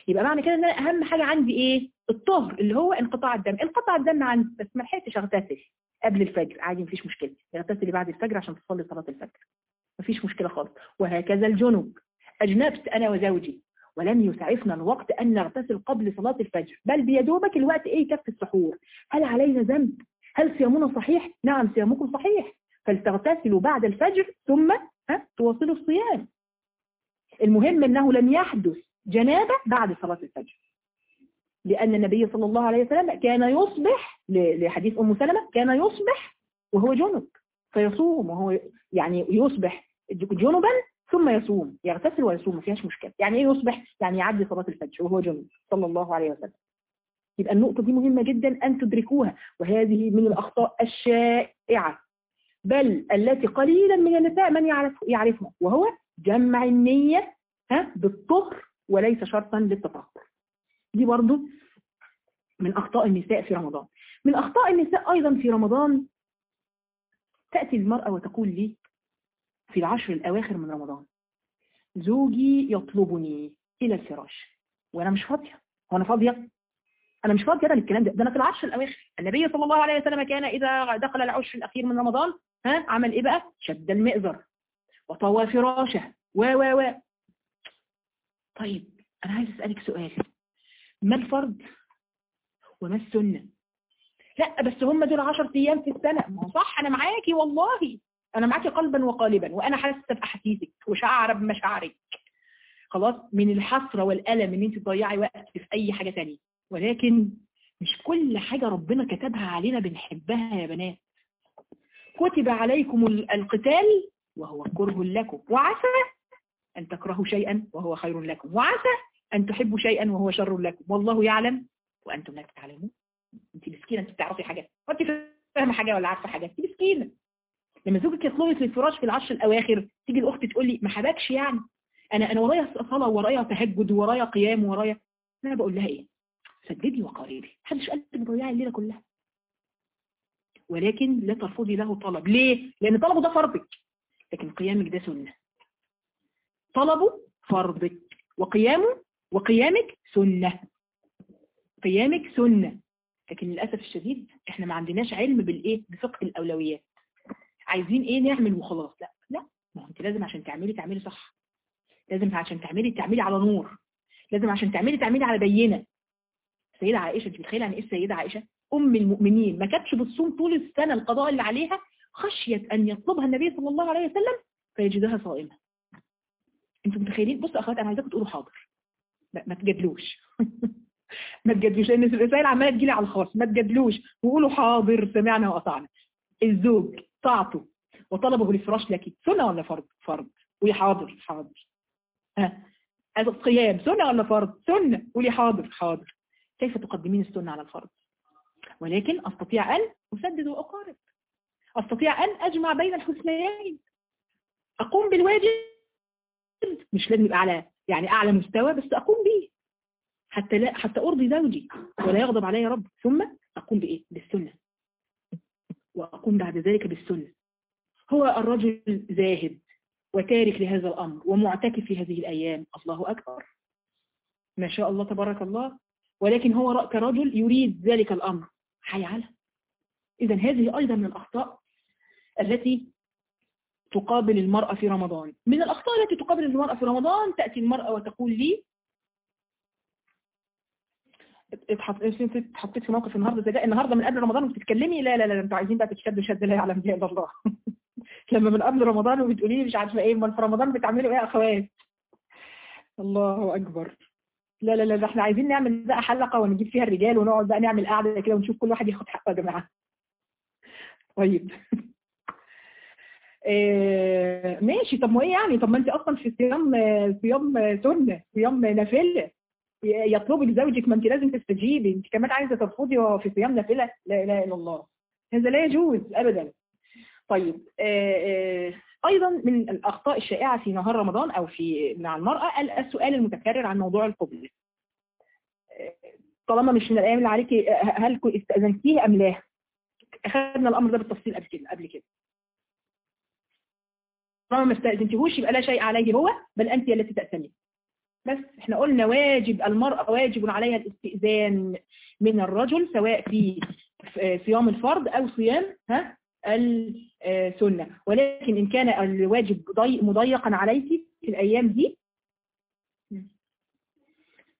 يبقى معنى كده إن أنا أهم حاجة عندي إيه؟ الطهر اللي هو انقطاع الدم. انقطع الدم عندي بس ما لحقتش أغتسل قبل الفجر. عادي مفيش مشكلة. اغتسلي بعد الفجر عشان تصلي صلاة الفجر. مفيش مشكلة خالص. وهكذا الجنوب. أجنبت أنا وزوجي. ولم يسعفنا الوقت أن نغتسل قبل صلاة الفجر. بل بيدوبك الوقت إيه؟ كف السحور. هل علينا ذنب؟ هل صيامنا صحيح؟ نعم صيامكم صحيح. فلتغتسلوا بعد الفجر ثم تواصلوا الصيام. المهم أنه لم يحدث جنابة بعد صلاة الفجر. لأن النبي صلى الله عليه وسلم كان يصبح لحديث أم سلمة كان يصبح وهو جنب فيصوم وهو يعني يصبح جنبا ثم يصوم يغتسل ويصوم ما فيهاش مشكلة. يعني إيه يصبح؟ يعني يعدي صلاة الفجر وهو جنب صلى الله عليه وسلم. يبقى النقطة دي مهمة جدا أن تدركوها وهذه من الأخطاء الشائعة. بل التي قليلا من النساء من يعرف يعرفها وهو جمع النية ها بالطهر وليس شرطا للتطهر. دي برضو من أخطاء النساء في رمضان. من أخطاء النساء أيضا في رمضان تأتي المرأة وتقول لي في العشر الأواخر من رمضان زوجي يطلبني إلى الفراش وأنا مش فاضية وأنا فاضية؟ أنا مش فاضية أنا الكلام ده. ده أنا في العشر الأواخر. النبي صلى الله عليه وسلم كان إذا دخل العشر الأخير من رمضان ها عمل إيه بقى؟ شد المئزر وطوى فراشه. و و و. طيب أنا عايز أسألك سؤال. ما الفرض وما السنة؟ لا بس هم دول 10 أيام في السنة. ما هو صح أنا معاكي والله. أنا معاكي قلبا وقالبا وأنا حاسة بأحاسيسك وشعر بمشاعرك. خلاص من الحسرة والألم إن أنت تضيعي وقت في أي حاجة تانية. ولكن مش كل حاجة ربنا كتبها علينا بنحبها يا بنات. كتب عليكم القتال وهو كره لكم. وعسى أن تكرهوا شيئا وهو خير لكم. وعسى أن تحبوا شيئا وهو شر لكم. والله يعلم وأنتم لا تعلمون. أنت مسكينة أنت بتعرفي حاجات وانت فاهمة حاجة ولا عارفة حاجة؟ أنت مسكينة. لما زوجك يطلبك للفراش في العشر الأواخر تيجي الأخت تقول لي ما حبكش يعني. أنا أنا ورايا صلاة ورايا تهجد ورايا قيام ورايا. أنا بقول لها إيه؟ سددي وقاربي محدش قال لك ضيعي الليلة كلها. ولكن لا ترفضي له طلب. ليه؟ لأن طلبه ده فرضك لكن قيامك ده سنة. طلبه فرضك وقيامه وقيامك سنة. قيامك سنة. لكن للأسف الشديد إحنا ما عندناش علم بالإيه؟ بفقه الأولويات. عايزين إيه؟ نعمل وخلاص. لا لا. ما هو أنت لازم عشان تعملي تعملي صح. لازم عشان تعملي تعملي على نور. لازم عشان تعملي تعملي على بينة. السيدة عائشة انت متخيلة يعني إيه السيدة عائشة؟ أم المؤمنين ما كانتش بتصوم طول السنة القضاء اللي عليها خشية أن يطلبها النبي صلى الله عليه وسلم فيجدها صائمة. أنتوا متخيلين؟ بصوا أخوات أنا عايزاكم تقولوا حاضر. ما تجادلوش. ما تجادلوش لأن الرسائل عمالة تجيلي على الخاص. ما تجادلوش. وقولوا حاضر سمعنا واطعنا الزوج طاعته وطلبه للفراش لك سنة ولا فرض؟ فرض. قولي حاضر حاضر. ها؟ القيام سنة ولا فرض؟ سنة. قولي حاضر حاضر. كيف تقدمين السنة على الفرض؟ ولكن أستطيع أن أسدد وأقارب. أستطيع أن أجمع بين الحسنيين. أقوم بالواجب. مش لازم يبقى على يعني أعلى مستوى بس أقوم به. حتى لا حتى أرضي زوجي. ولا يغضب علي رب. ثم أقوم بإيه؟ بالسنة. وأقوم بعد ذلك بالسنة. هو الرجل زاهد وتارك لهذا الأمر ومعتكف في هذه الأيام. الله أكبر. ما شاء الله تبارك الله. ولكن هو كرجل يريد ذلك الأمر. حي على. اذا هذه أيضا من الأخطاء التي تقابل المرأة في رمضان. من الأخطاء التي تقابل المرأة في رمضان تأتي المرأة وتقول لي اتحطيت في موقف النهارده زي النهارده من قبل رمضان وبتتكلمي لا لا لا أنتوا عايزين بقى تشدوا شد لا يعلم به إلا الله. لما من قبل رمضان وبتقولي لي مش عارفة إيه امال في رمضان بتعملوا إيه يا أخوات؟ الله أكبر. لا لا لا ده إحنا عايزين نعمل بقى حلقة ونجيب فيها الرجال ونقعد بقى نعمل قعدة كده ونشوف كل واحد ياخد حقه يا جماعة. طيب. آه ماشي. طب ما إيه يعني؟ طب ما أنت أصلا في صيام صيام سنة صيام نافلة. يطلبك زوجك ما أنت لازم تستجيبي. أنت كمان عايزة ترفضي في صيام نافلة. لا إله إلا الله. هذا لا يجوز ابدا. طيب. آآ آآ أيضا من الأخطاء الشائعة في نهار رمضان أو في مع المرأة السؤال المتكرر عن موضوع القبل طالما مش من الأيام اللي عليكي هل استأذنتيه أم لا؟ أخذنا الأمر ده بالتفصيل قبل كده قبل كده. طالما ما استأذنتيهوش يبقى لا شيء عليه هو بل انت التي تاثمين بس إحنا قلنا واجب المرأة واجب عليها الاستئذان من الرجل سواء في صيام الفرض أو صيام ها؟ السنة. ولكن إن كان الواجب مضيقا عليك في الأيام دي.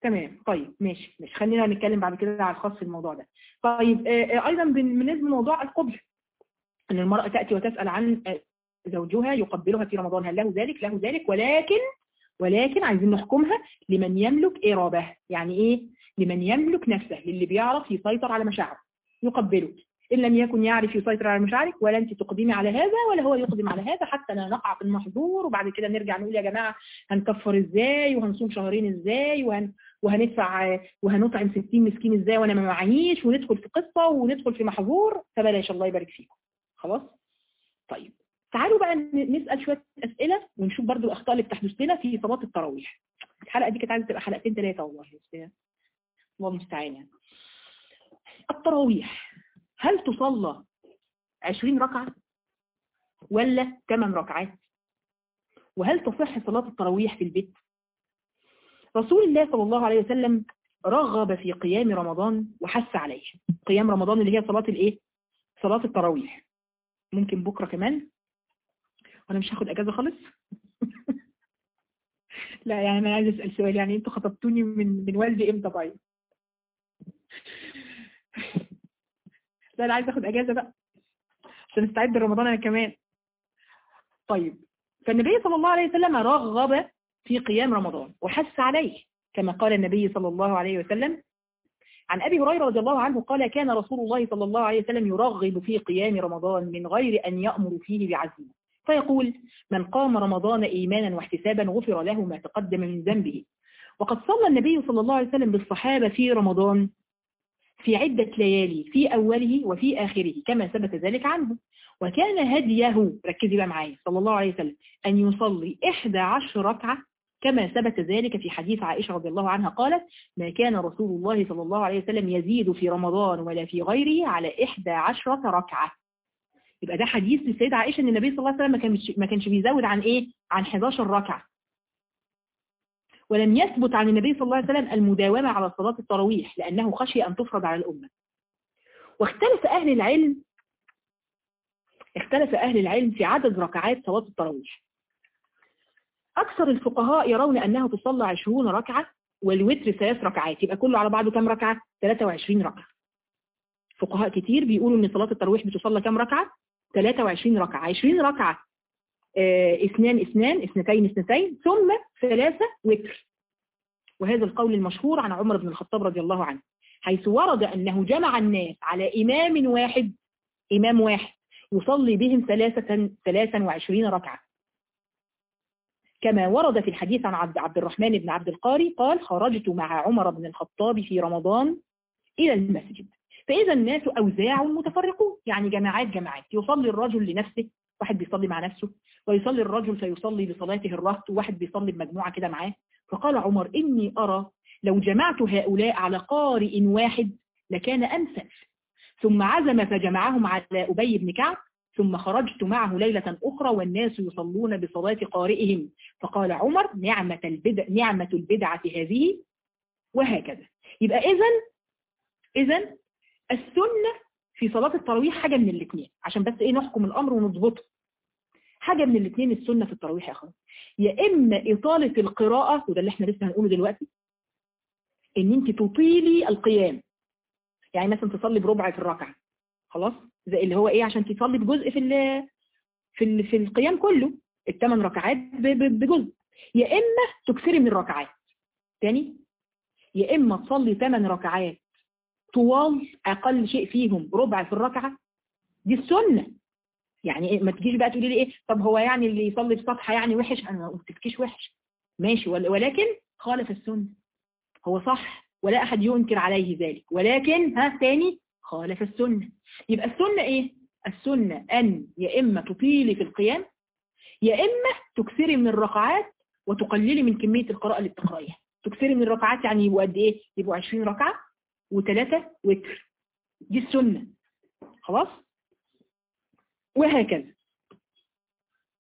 تمام. طيب ماشي مش خلينا نتكلم بعد كده على الخاص في الموضوع ده. طيب أيضا بالنسبة لموضوع القبل إن المرأة تأتي وتسأل عن زوجها يقبلها في رمضان. هل له ذلك؟ له ذلك. ولكن ولكن عايزين نحكمها. لمن يملك إرابة. يعني إيه؟ لمن يملك نفسه للي بيعرف يسيطر على مشاعره. يقبلك إن لم يكن يعرف يسيطر على مشاعرك ولا أنت تقدمي على هذا ولا هو يقدم على هذا حتى لا نقع في المحظور وبعد كده نرجع نقول يا جماعة هنكفر إزاي وهنصوم شهرين إزاي وهن وهندفع وهنطعم 60 مسكين إزاي وأنا ما معيش وندخل في قصة وندخل في محظور فبلاش الله يبارك فيكم. خلاص؟ طيب تعالوا بقى نسأل شوية أسئلة ونشوف برضو الأخطاء اللي بتحدث لنا في صلاة التراويح. الحلقة دي كانت عايزة تبقى حلقتين ثلاثة والله الله المستعان يعني. التراويح. هل تصلى 20 ركعة ولا 8 ركعات؟ وهل تصح صلاة التراويح في البيت؟ رسول الله صلى الله عليه وسلم رغب في قيام رمضان وحث عليه. قيام رمضان اللي هي صلاة الإيه؟ صلاة التراويح. ممكن بكرة كمان؟ وأنا مش هاخد أجازة خالص؟ لا يعني أنا عايز أسأل سؤال يعني أنتوا خطبتوني من من والدي إمتى طيب؟ لا أنا عايز آخد أجازة بقى عشان أستعد لرمضان أنا كمان. طيب فالنبي صلى الله عليه وسلم رغب في قيام رمضان وحث عليه كما قال النبي صلى الله عليه وسلم عن أبي هريرة رضي الله عنه قال كان رسول الله صلى الله عليه وسلم يرغب في قيام رمضان من غير أن يأمر فيه بعزمه فيقول من قام رمضان إيمانا واحتسابا غفر له ما تقدم من ذنبه. وقد صلى النبي صلى الله عليه وسلم بالصحابة في رمضان في عدة ليالي في أوله وفي آخره كما ثبت ذلك عنه. وكان هديه ركزي بقى معايا صلى الله عليه وسلم أن يصلي 11 ركعة كما ثبت ذلك في حديث عائشة رضي الله عنها قالت ما كان رسول الله صلى الله عليه وسلم يزيد في رمضان ولا في غيره على 11 ركعة. يبقى ده حديث للسيدة عائشة إن النبي صلى الله عليه وسلم ما كانش بيزود عن إيه؟ عن 11 ركعة. ولم يثبت عن النبي صلى الله عليه وسلم المداومة على صلاة التراويح لأنه خشي أن تفرض على الأمة. واختلف أهل العلم اختلف أهل العلم في عدد ركعات صلاة التراويح. أكثر الفقهاء يرون أنه تصلى 20 ركعة والوتر ثلاث ركعات يبقى كله على بعضه كم ركعة؟ 23 ركعة. فقهاء كتير بيقولوا إن صلاة التراويح بتصلى كم ركعة؟ 23 ركعة. 20 ركعة اثنان اثنان اثنتين اثنتين ثم ثلاثة وتر. وهذا القول المشهور عن عمر بن الخطاب رضي الله عنه حيث ورد أنه جمع الناس على إمام واحد إمام واحد يصلي بهم ثلاثة ثلاثا وعشرين ركعة. كما ورد في الحديث عن عبد, عبد الرحمن بن عبد القاري قال خرجت مع عمر بن الخطاب في رمضان إلى المسجد. فإذا الناس أوزاع متفرقون يعني جماعات جماعات. يصلي الرجل لنفسه واحد بيصلي مع نفسه ويصلي الرجل فيصلي بصلاته الرهط وواحد بيصلي بمجموعة كده معاه. فقال عمر إني أرى لو جمعت هؤلاء على قارئ واحد لكان أمثل ثم عزم فجمعهم على أبي بن كعب ثم خرجت معه ليلة أخرى والناس يصلون بصلاة قارئهم. فقال عمر نعمة البدع نعمة البدعة هذه وهكذا. يبقى إذا إذا السنة في صلاة التراويح حاجة من الاثنين عشان بس إيه نحكم الأمر ونضبطه. حاجة من الاثنين السنة في التراويح يا أخوان. يا إما إطالة القراءة وده اللي إحنا لسه هنقوله دلوقتي إن أنت تطيلي القيام. يعني مثلا تصلي بربع في الركعة خلاص؟ زي اللي هو إيه؟ عشان تصلي بجزء في ال في ال في القيام كله الثمان ركعات بجزء. يا إما تكثري من الركعات. تاني؟ يا إما تصلي ثمان ركعات طوال أقل شيء فيهم ربع في الركعة. دي السنة. يعني ما تجيش بقى تقولي لي إيه طب هو يعني اللي يصلي بسطحه يعني وحش؟ أنا ما قلتلكيش وحش. ماشي ولكن خالف السنة. هو صح ولا أحد ينكر عليه ذلك. ولكن ها تاني خالف السنة. يبقى السنة إيه؟ السنة أن يا إما تطيلي في القيام يا إما تكثري من الركعات وتقللي من كمية القراءة اللي بتقرأيها. تكثري من الركعات يعني يبقوا قد إيه؟ يبقوا 20 ركعة وثلاثة وتر. دي السنة. خلاص؟ وهكذا.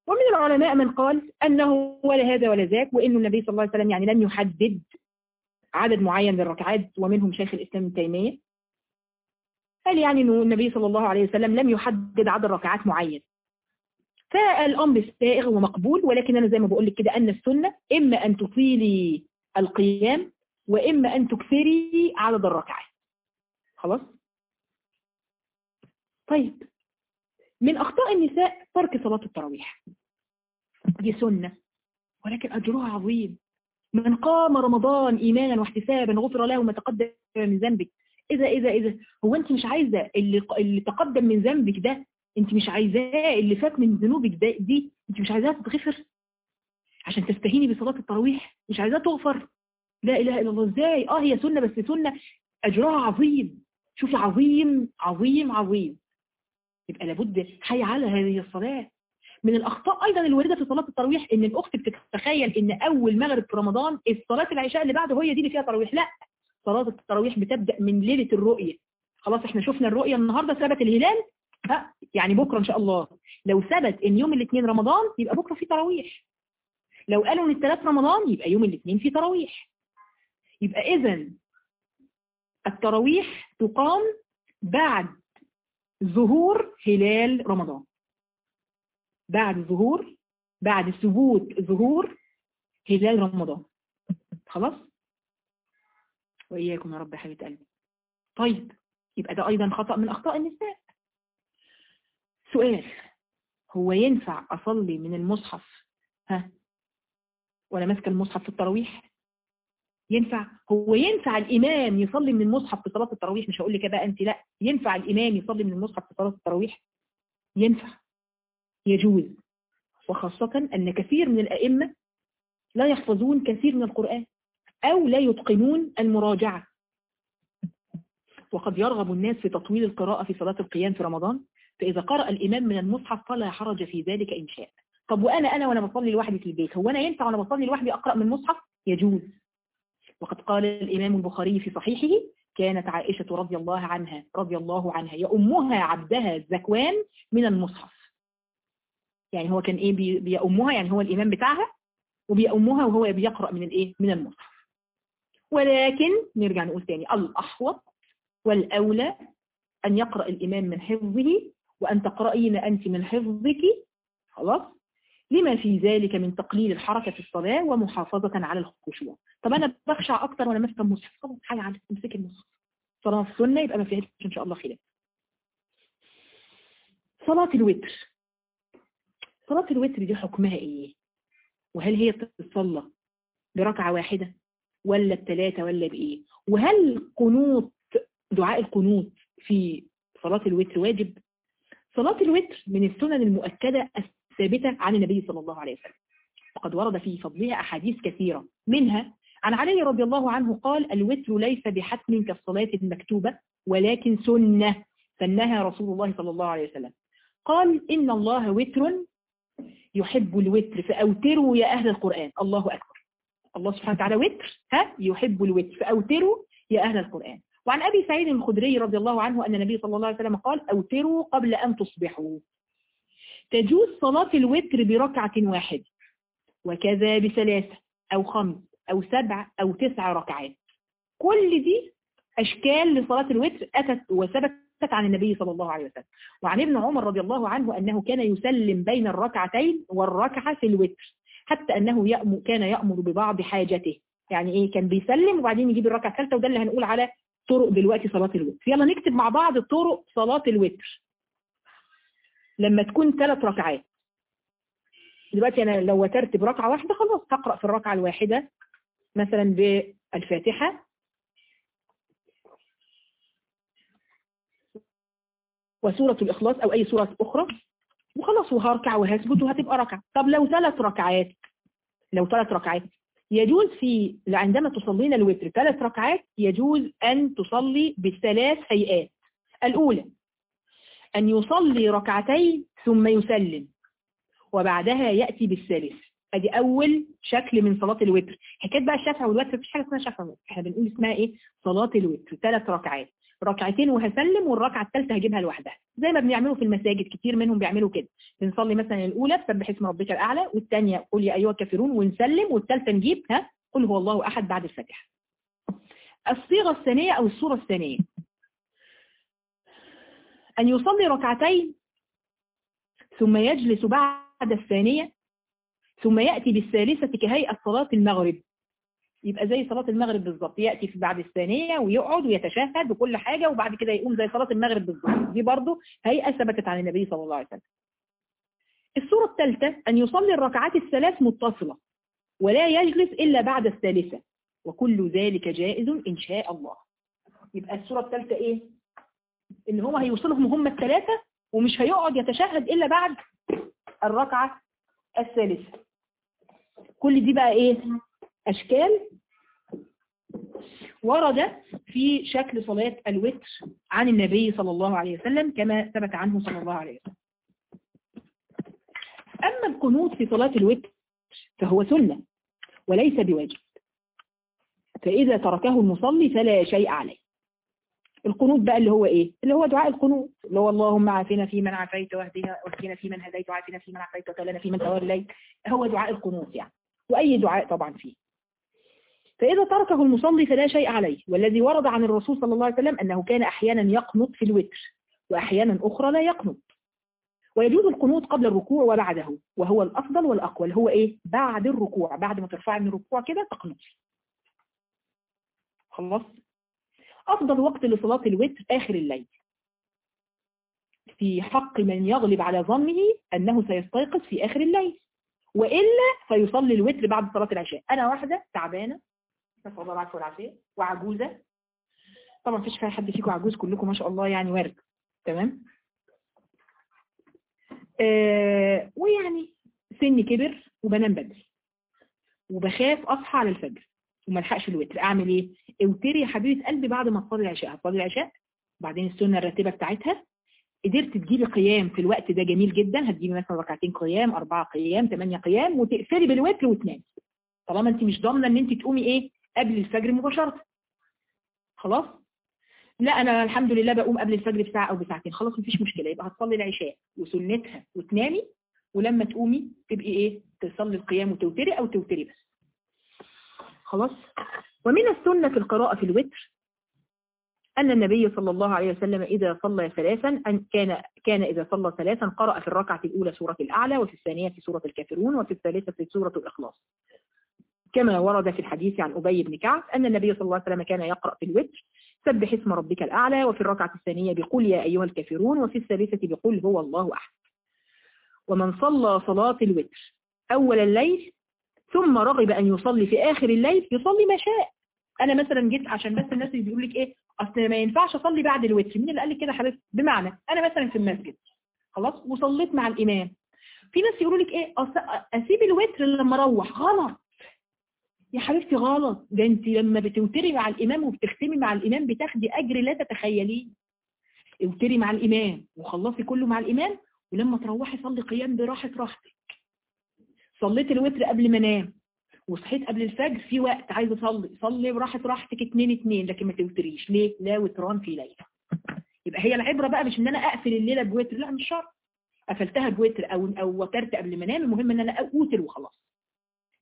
ومن العلماء من قال أنه ولا هذا ولا ذاك وإنه النبي صلى الله عليه وسلم يعني لم يحدد عدد معين للركعات ومنهم شيخ الإسلام ابن تيمية. قال يعني أنه النبي صلى الله عليه وسلم لم يحدد عدد ركعات معين. فالأمر سائغ ومقبول ولكن أنا زي ما بقول لك كده أن السنة إما أن تطيلي القيام وإما أن تكثري عدد الركعات. خلاص؟ طيب. من أخطاء النساء ترك صلاة التراويح. دي سنة ولكن أجرها عظيم. من قام رمضان إيمانا واحتسابا غفر له ما تقدم من ذنبك. إذا إذا إذا هو أنت مش عايزة اللي, اللي تقدم من ذنبك ده أنت مش عايزاه اللي فات من ذنوبك ده دي أنت مش عايزاها تتغفر؟ عشان تستهيني بصلاة التراويح مش عايزاها تغفر. لا إله إلا الله. إزاي؟ آه هي سنة بس سنة. أجرها عظيم. شوفي عظيم عظيم عظيم. يبقى لابد حي على هذه الصلاة. من الأخطاء أيضا الواردة في صلاة التراويح إن الأخت بتتخيل إن أول مغرب في رمضان الصلاة العشاء اللي بعده هي دي اللي فيها تراويح. لا صلاة التراويح بتبدأ من ليلة الرؤية. خلاص إحنا شفنا الرؤية النهاردة ثبت الهلال. ها يعني بكرة إن شاء الله. لو ثبت إن يوم الاثنين رمضان يبقى بكرة في تراويح. لو قالوا إن الثلاث رمضان يبقى يوم الاثنين في تراويح. يبقى إذا التراويح تقام بعد ظهور هلال رمضان. بعد ظهور بعد ثبوت ظهور هلال رمضان. خلاص؟ وإياكم يا رب يا حبيبة قلبي. طيب يبقى ده أيضا خطأ من أخطاء النساء. سؤال هو ينفع أصلي من المصحف؟ ها؟ ولا ماسكة المصحف في التراويح؟ ينفع؟ هو ينفع الإمام يصلي من المصحف في صلاة التراويح؟ مش هقول لك بقى أنت لا. ينفع الإمام يصلي من المصحف في صلاة التراويح؟ ينفع. يجوز. وخاصة أن كثير من الأئمة لا يحفظون كثير من القرآن أو لا يتقنون المراجعة. وقد يرغب الناس في تطويل القراءة في صلاة القيام في رمضان. فإذا قرأ الإمام من المصحف فلا حرج في ذلك إن شاء. طب وأنا أنا وأنا بصلي لوحدي في البيت هو أنا ينفع وأنا بصلي لوحدي أقرأ من المصحف؟ يجوز. وقد قال الإمام البخاري في صحيحه كانت عائشة رضي الله عنها رضي الله عنها يأمها عبدها الزكوان من المصحف. يعني هو كان إيه بيأمها يعني هو الإمام بتاعها وبيأمها وهو بيقرأ من الإيه من المصحف. ولكن نرجع نقول تاني الأحوط والأولى أن يقرأ الإمام من حفظه وأن تقرأين أنت من حفظك. خلاص؟ لما في ذلك من تقليل الحركة في الصلاة ومحافظة على الخشوع. طب أنا بخشع أكتر وأنا ماسكه المصحف خلاص حاجة على امسك المصحف. صلاة السنة يبقى ما فيهاش إن شاء الله خلاف. صلاة الوتر. صلاة الوتر دي حكمها إيه؟ وهل هي بتتصلى بركعة واحدة ولا بثلاثة ولا بإيه؟ وهل قنوت دعاء القنوت في صلاة الوتر واجب؟ صلاة الوتر من السنن المؤكدة الثابتة عن النبي صلى الله عليه وسلم. وقد ورد في فضلها أحاديث كثيرة. منها عن علي رضي الله عنه قال الوتر ليس بحتم كالصلاة المكتوبة ولكن سنة. سنها رسول الله صلى الله عليه وسلم. قال إن الله وتر يحب الوتر. فأوتروا يا أهل القرآن. الله أكبر. الله سبحانه وتعالى وتر ها يحب الوتر. فأوتروا يا أهل القرآن. وعن أبي سعيد الخدري رضي الله عنه أن النبي صلى الله عليه وسلم قال أوتروا قبل أن تصبحوا. تجوز صلاة الوتر بركعة واحدة وكذا بثلاثة أو خمس أو سبع أو تسع ركعات. كل دي أشكال لصلاة الوتر أتت وثبتت عن النبي صلى الله عليه وسلم. وعن ابن عمر رضي الله عنه أنه كان يسلم بين الركعتين والركعة في الوتر حتى أنه يأمر كان يأمر ببعض حاجته. يعني إيه؟ كان بيسلم وبعدين يجيب الركعة الثالثة وده اللي هنقول على طرق دلوقتي صلاة الوتر. يلا نكتب مع بعض طرق صلاة الوتر. لما تكون ثلاث ركعات. دلوقتي أنا لو وترت بركعة واحدة خلاص هقرأ في الركعة الواحدة مثلا بالفاتحة. وسورة الإخلاص أو أي سورة أخرى. وخلاص وهركع وهثبت وهتبقى ركعة. طب لو ثلاث ركعات لو ثلاث ركعات يجوز في عندما تصلين الوتر ثلاث ركعات يجوز أن تصلي بالثلاث هيئات. الأولى أن يصلي ركعتين ثم يسلم وبعدها يأتي بالثالث. أدي أول شكل من صلاة الوتر. حكاية بقى الشفع والوتر مفيش حاجة اسمها شفع والوتر. إحنا بنقول اسمها إيه؟ صلاة الوتر ثلاث ركعات. ركعتين وهسلم والركعة الثالثة هجيبها لوحدها. زي ما بنعمله في المساجد كتير منهم بيعملوا كده. بنصلي مثلا الأولى بسبح اسم ربك الأعلى والثانية قل يا أيها الكافرون ونسلم والثالثة نجيب ها قل هو الله أحد بعد الفاتحة. الصيغة الثانية أو الصورة الثانية. أن يصلي ركعتين ثم يجلس بعد الثانية ثم يأتي بالثالثة كهيئة صلاة المغرب. يبقى زي صلاة المغرب بالظبط يأتي في بعد الثانية ويقعد ويتشهد وكل حاجة وبعد كده يقوم زي صلاة المغرب بالظبط. دي برضه هيئة ثبتت عن النبي صلى الله عليه وسلم. الصورة الثالثة أن يصلي الركعات الثلاث متصلة ولا يجلس إلا بعد الثالثة وكل ذلك جائز إن شاء الله. يبقى الصورة الثالثة إيه؟ إن هو هيوصلهم هم الثلاثة ومش هيقعد يتشهد إلا بعد الركعة الثالثة. كل دي بقى إيه؟ أشكال ورد في شكل صلاة الوتر عن النبي صلى الله عليه وسلم كما ثبت عنه صلى الله عليه وسلم. أما القنوت في صلاة الوتر فهو سنة وليس بواجب. فإذا تركه المصلي فلا شيء عليه. القنوت بقى اللي هو إيه؟ اللي هو دعاء القنوت. اللي هو اللهم عافنا في من عافيت واهدنا واهدنا في من هديت وعافنا في من عافيت وتولنا في من توليت. هو دعاء القنوت يعني. وأي دعاء طبعا فيه. فإذا تركه المصلي فلا شيء عليه. والذي ورد عن الرسول صلى الله عليه وسلم أنه كان أحيانا يقنط في الوتر وأحيانا أخرى لا يقنط. ويجوز القنوت قبل الركوع وبعده. وهو الأفضل والأقوى. هو إيه؟ بعد الركوع. بعد ما ترفعي من الركوع كده تقنطي خلاص أفضل وقت لصلاة الوتر آخر الليل. في حق من يغلب على ظنه أنه سيستيقظ في آخر الليل وإلا فيصلي الوتر بعد صلاة العشاء. أنا واحدة تعبانة نسأل الله العافية والعافية وعجوزة. طبعا مفيش فيها حد فيكم عجوز كلكم ما شاء الله يعني وارد. تمام؟ آه ويعني سني كبر وبنام بدري وبخاف أصحى على الفجر. وما الحقش الوتر. أعمل إيه؟ اوتري يا حبيبة قلبي بعد ما تصلي العشاء هتصلي العشاء بعدين السنة الراتبة بتاعتها. قدرت تجيبي قيام في الوقت ده جميل جدا. هتجيبي مثلا ركعتين قيام أربعة قيام ثمانيه قيام وتقفلي بالوتر وتنامي. طالما انت مش ضامنة إن انت تقومي إيه؟ قبل الفجر مباشرة. خلاص؟ لا أنا الحمد لله بقوم قبل الفجر بساعة أو بساعتين. خلاص مفيش مشكلة. يبقى هتصلي العشاء وسنتها وتنامي ولما تقومي تبقي إيه؟ تصلي القيام وتوتري أو توتري بس. خلاص. ومن السنة في القراءة في الوتر أن النبي صلى الله عليه وسلم إذا صلى ثلاثا أن كان كان إذا صلى ثلاثا قرأ في الركعة الأولى سورة الأعلى وفي الثانية في سورة الكافرون وفي الثالثة في سورة الإخلاص. كما ورد في الحديث عن أبي بن كعب أن النبي صلى الله عليه وسلم كان يقرأ في الوتر سبح اسم ربك الأعلى وفي الركعة الثانية بقول يا أيها الكافرون وفي الثالثة بقول هو الله أحد. ومن صلى صلاة الوتر أول الليل ثم رغب أن يصلي في آخر الليل يصلي ما شاء. أنا مثلا جيت عشان بس الناس اللي بيقول لك إيه أصل ما ينفعش أصلي بعد الوتر. مين اللي قال لك كده حضرتك بمعنى أنا مثلا في المسجد. خلاص؟ وصليت مع الإمام. في ناس يقولوا لك إيه أسيب الوتر لما أروح. غلط. يا حبيبتي غلط. ده أنت لما بتوتري مع الإمام وبتختمي مع الإمام بتاخدي أجر لا تتخيليه. اوتري مع الإمام وخلصي كله مع الإمام ولما تروحي صلي قيام براحة راحتك. صليت الوتر قبل ما انام وصحيت قبل الفجر في وقت عايزه اصلي صلي براحة راحتك اتنين اتنين لكن ما توتريش. ليه؟ لا وتران في ليلة. يبقى هي العبرة بقى مش إن أنا أقفل الليلة بوتر لا مش شرط. قفلتها بوتر أو أو وترت قبل ما أنام المهم إن أنا أوتر وخلاص.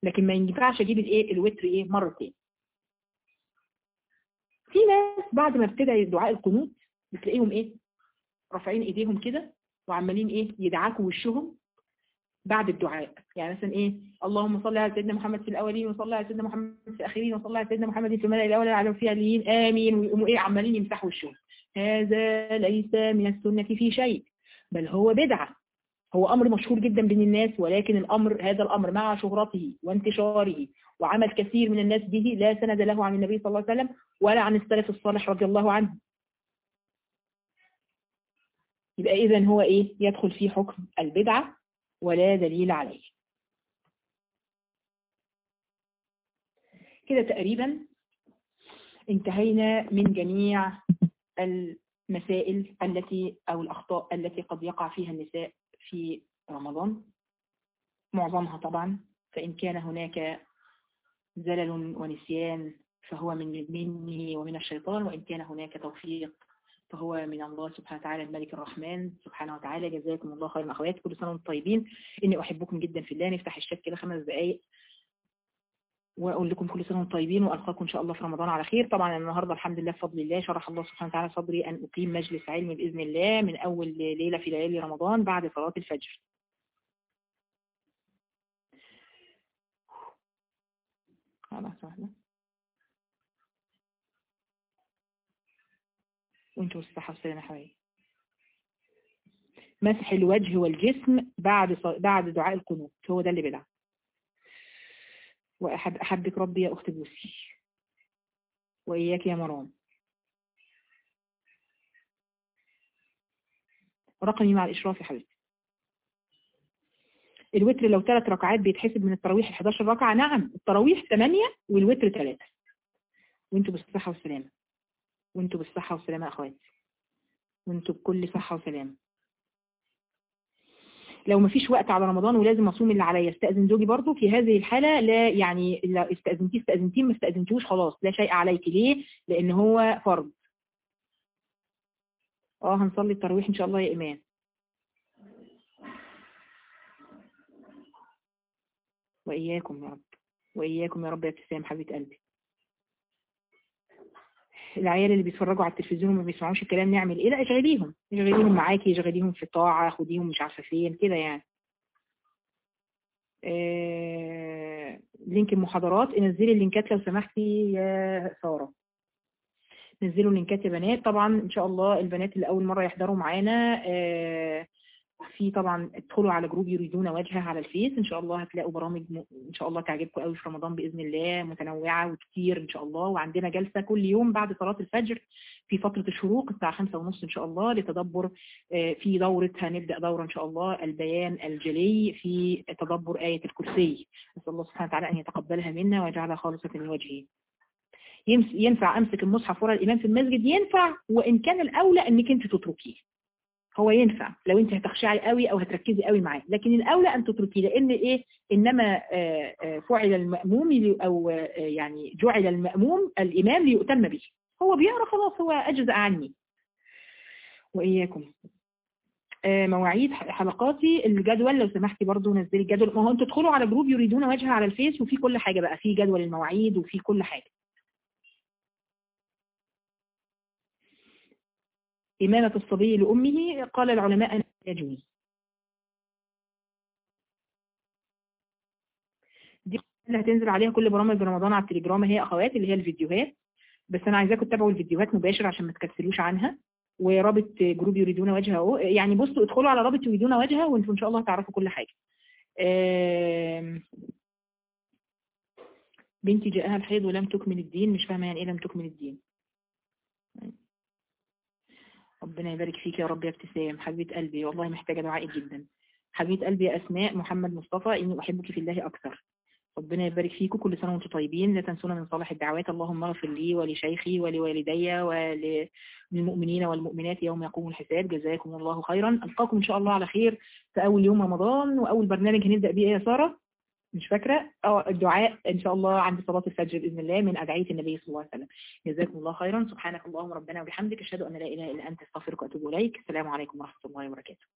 لكن ما ينفعش أجيب الإيه؟ الوتر إيه؟ مرتين في ناس بعد ما ابتدى دعاء القنوت بتلاقيهم إيه؟ رافعين إيديهم كده وعمالين إيه؟ يدعكوا وشهم. بعد الدعاء. يعني مثلا إيه؟ اللهم صل على سيدنا محمد في الأولين وصل على سيدنا محمد في الآخرين وصل على سيدنا محمد في الملأ الأعلى في العليين آمين. ويقوموا إيه؟ عمالين يمسحوا وشهم. هذا ليس من السنة في شيء بل هو بدعة. هو أمر مشهور جدا بين الناس ولكن الأمر هذا الأمر مع شهرته وانتشاره وعمل كثير من الناس به لا سند له عن النبي صلى الله عليه وسلم ولا عن السلف الصالح رضي الله عنه. يبقى إذا هو إيه؟ يدخل في حكم البدعة ولا دليل عليه. كده تقريبا انتهينا من جميع المسائل التي أو الأخطاء التي قد يقع فيها النساء في رمضان. معظمها طبعا فإن كان هناك زلل ونسيان فهو من مني ومن الشيطان وإن كان هناك توفيق فهو من الله سبحانه وتعالى الملك الرحمن سبحانه وتعالى. جزاكم الله خيرا. أخوات كل سنة وأنتم طيبين. إني أحبكم جدا في الله. نفتح الشات كده خمس دقايق وأقول لكم كل سنة وأنتم طيبين وألقاكم إن شاء الله في رمضان على خير. طبعا النهارده الحمد لله بفضل الله شرح الله سبحانه وتعالى صدري أن أقيم مجلس علم بإذن الله من أول ليلة في ليالي رمضان بعد صلاة الفجر. خلاص وانتوا بالصحه والسلامه يا حبايبي مسح الوجه والجسم بعد بعد دعاء القنوت. هو ده اللي بدعه وأحب أحبك ربي يا أخت بوسي. وإياك يا مرام. رقمي مع الإشراف يا حبيبتي. الوتر لو ثلاث ركعات بيتحسب من التراويح 11 ركعة. نعم التراويح 8 والوتر 3 وانتوا بالصحة والسلامة وانتوا بالصحة والسلامة يا أخواتي. وانتوا بكل صحة وسلامة. لو ما فيش وقت على رمضان ولازم أصوم اللي عليا استأذن زوجي برضو في هذه الحالة لا يعني لا استأذنتيه استأذنتيه ما استاذنتوش خلاص لا شيء عليك. ليه؟ لأن هو فرض. آه هنصلي التراويح إن شاء الله يا إيمان. وإياكم يا رب. وإياكم يا رب يا ابتسام حبيبه قلبي. العيال اللي بيتفرجوا على التلفزيون وما بيسمعوش الكلام نعمل إيه؟ لا اشغليهم اشغليهم معاكي اشغليهم في طاعة خديهم مش عارفة فين كده يعني. آه... link المحاضرات. انزلي اللينكات لو سمحتي يا سارة. نزلوا اللينكات يا بنات. طبعا إن شاء الله البنات اللي أول مرة يحضروا معانا آه... في طبعا ادخلوا على group يريدون وجهه على الفيس. إن شاء الله هتلاقوا برامج م... إن شاء الله تعجبكم قوي في رمضان بإذن الله متنوعة وكتير إن شاء الله. وعندنا جلسة كل يوم بعد صلاة الفجر في فترة الشروق الساعة خمسة ونص إن شاء الله لتدبر في دورة هنبدأ دورة إن شاء الله البيان الجلي في تدبر آية الكرسي. نسال الله سبحانه وتعالى أن يتقبلها منا ويجعلها خالصة لوجهه ينفع أمسك المصحف ورا الإمام في المسجد؟ ينفع. وإن كان الأولى إنك أنت تتركيه. هو ينفع. لو انت هتخشعي قوي أو هتركزي قوي معاه. لكن الأولى أن تتركيه لأن إيه؟ إنما فعل المأموم أو يعني جعل المأموم الإمام ليؤتم به. هو بيقرا خلاص هو أجزأ عني. وإياكم. مواعيد حلقاتي. الجدول لو سمحتي برضو نزلي الجدول. ما هو أنتوا تدخلوا على group يريدون وجهه على الفيس وفي كل حاجة بقى. في جدول المواعيد وفي كل حاجة. إمامة الصبي لأمه قال العلماء أن يجوز. دي اللي هتنزل عليها كل برامج رمضان على التليجرام هي أخوات اللي هي الفيديوهات. بس أنا عايزاكم تتابعوا الفيديوهات مباشر عشان ما تكسلوش عنها. ورابط جروب يريدون وجهه. اهو يعني بصوا ادخلوا على رابط يريدون وجهه وأنتم إن شاء الله هتعرفوا كل حاجة. بنتي جاءها الحيض ولم تكمل الدين مش فاهمة يعني إيه لم تكمل الدين. ربنا يبارك فيك يا رب يا ابتسام. حبيبه قلبي والله محتاجة دعائك جدا. حبيبه قلبي يا أسماء محمد مصطفى إني أحبك في الله أكثر. ربنا يبارك فيكم كل سنة وأنتم طيبين. لا تنسونا من صالح الدعوات. اللهم اغفر لي ولشيخي ولوالدي وللمؤمنين والمؤمنات يوم يقوم الحساب. جزاكم الله خيرا. ألقاكم إن شاء الله على خير في أول يوم رمضان وأول برنامج هنبدأ بيه يا سارة. مش فاكرة. آه الدعاء إن شاء الله عند صلاة الفجر بإذن الله من أدعية النبي صلى الله عليه وسلم. جزاكم الله خيرا. سبحانك اللهم ربنا وبحمدك. أشهد أن لا إله إلا أنت أستغفرك وأتوب إليك. السلام عليكم ورحمة الله وبركاته.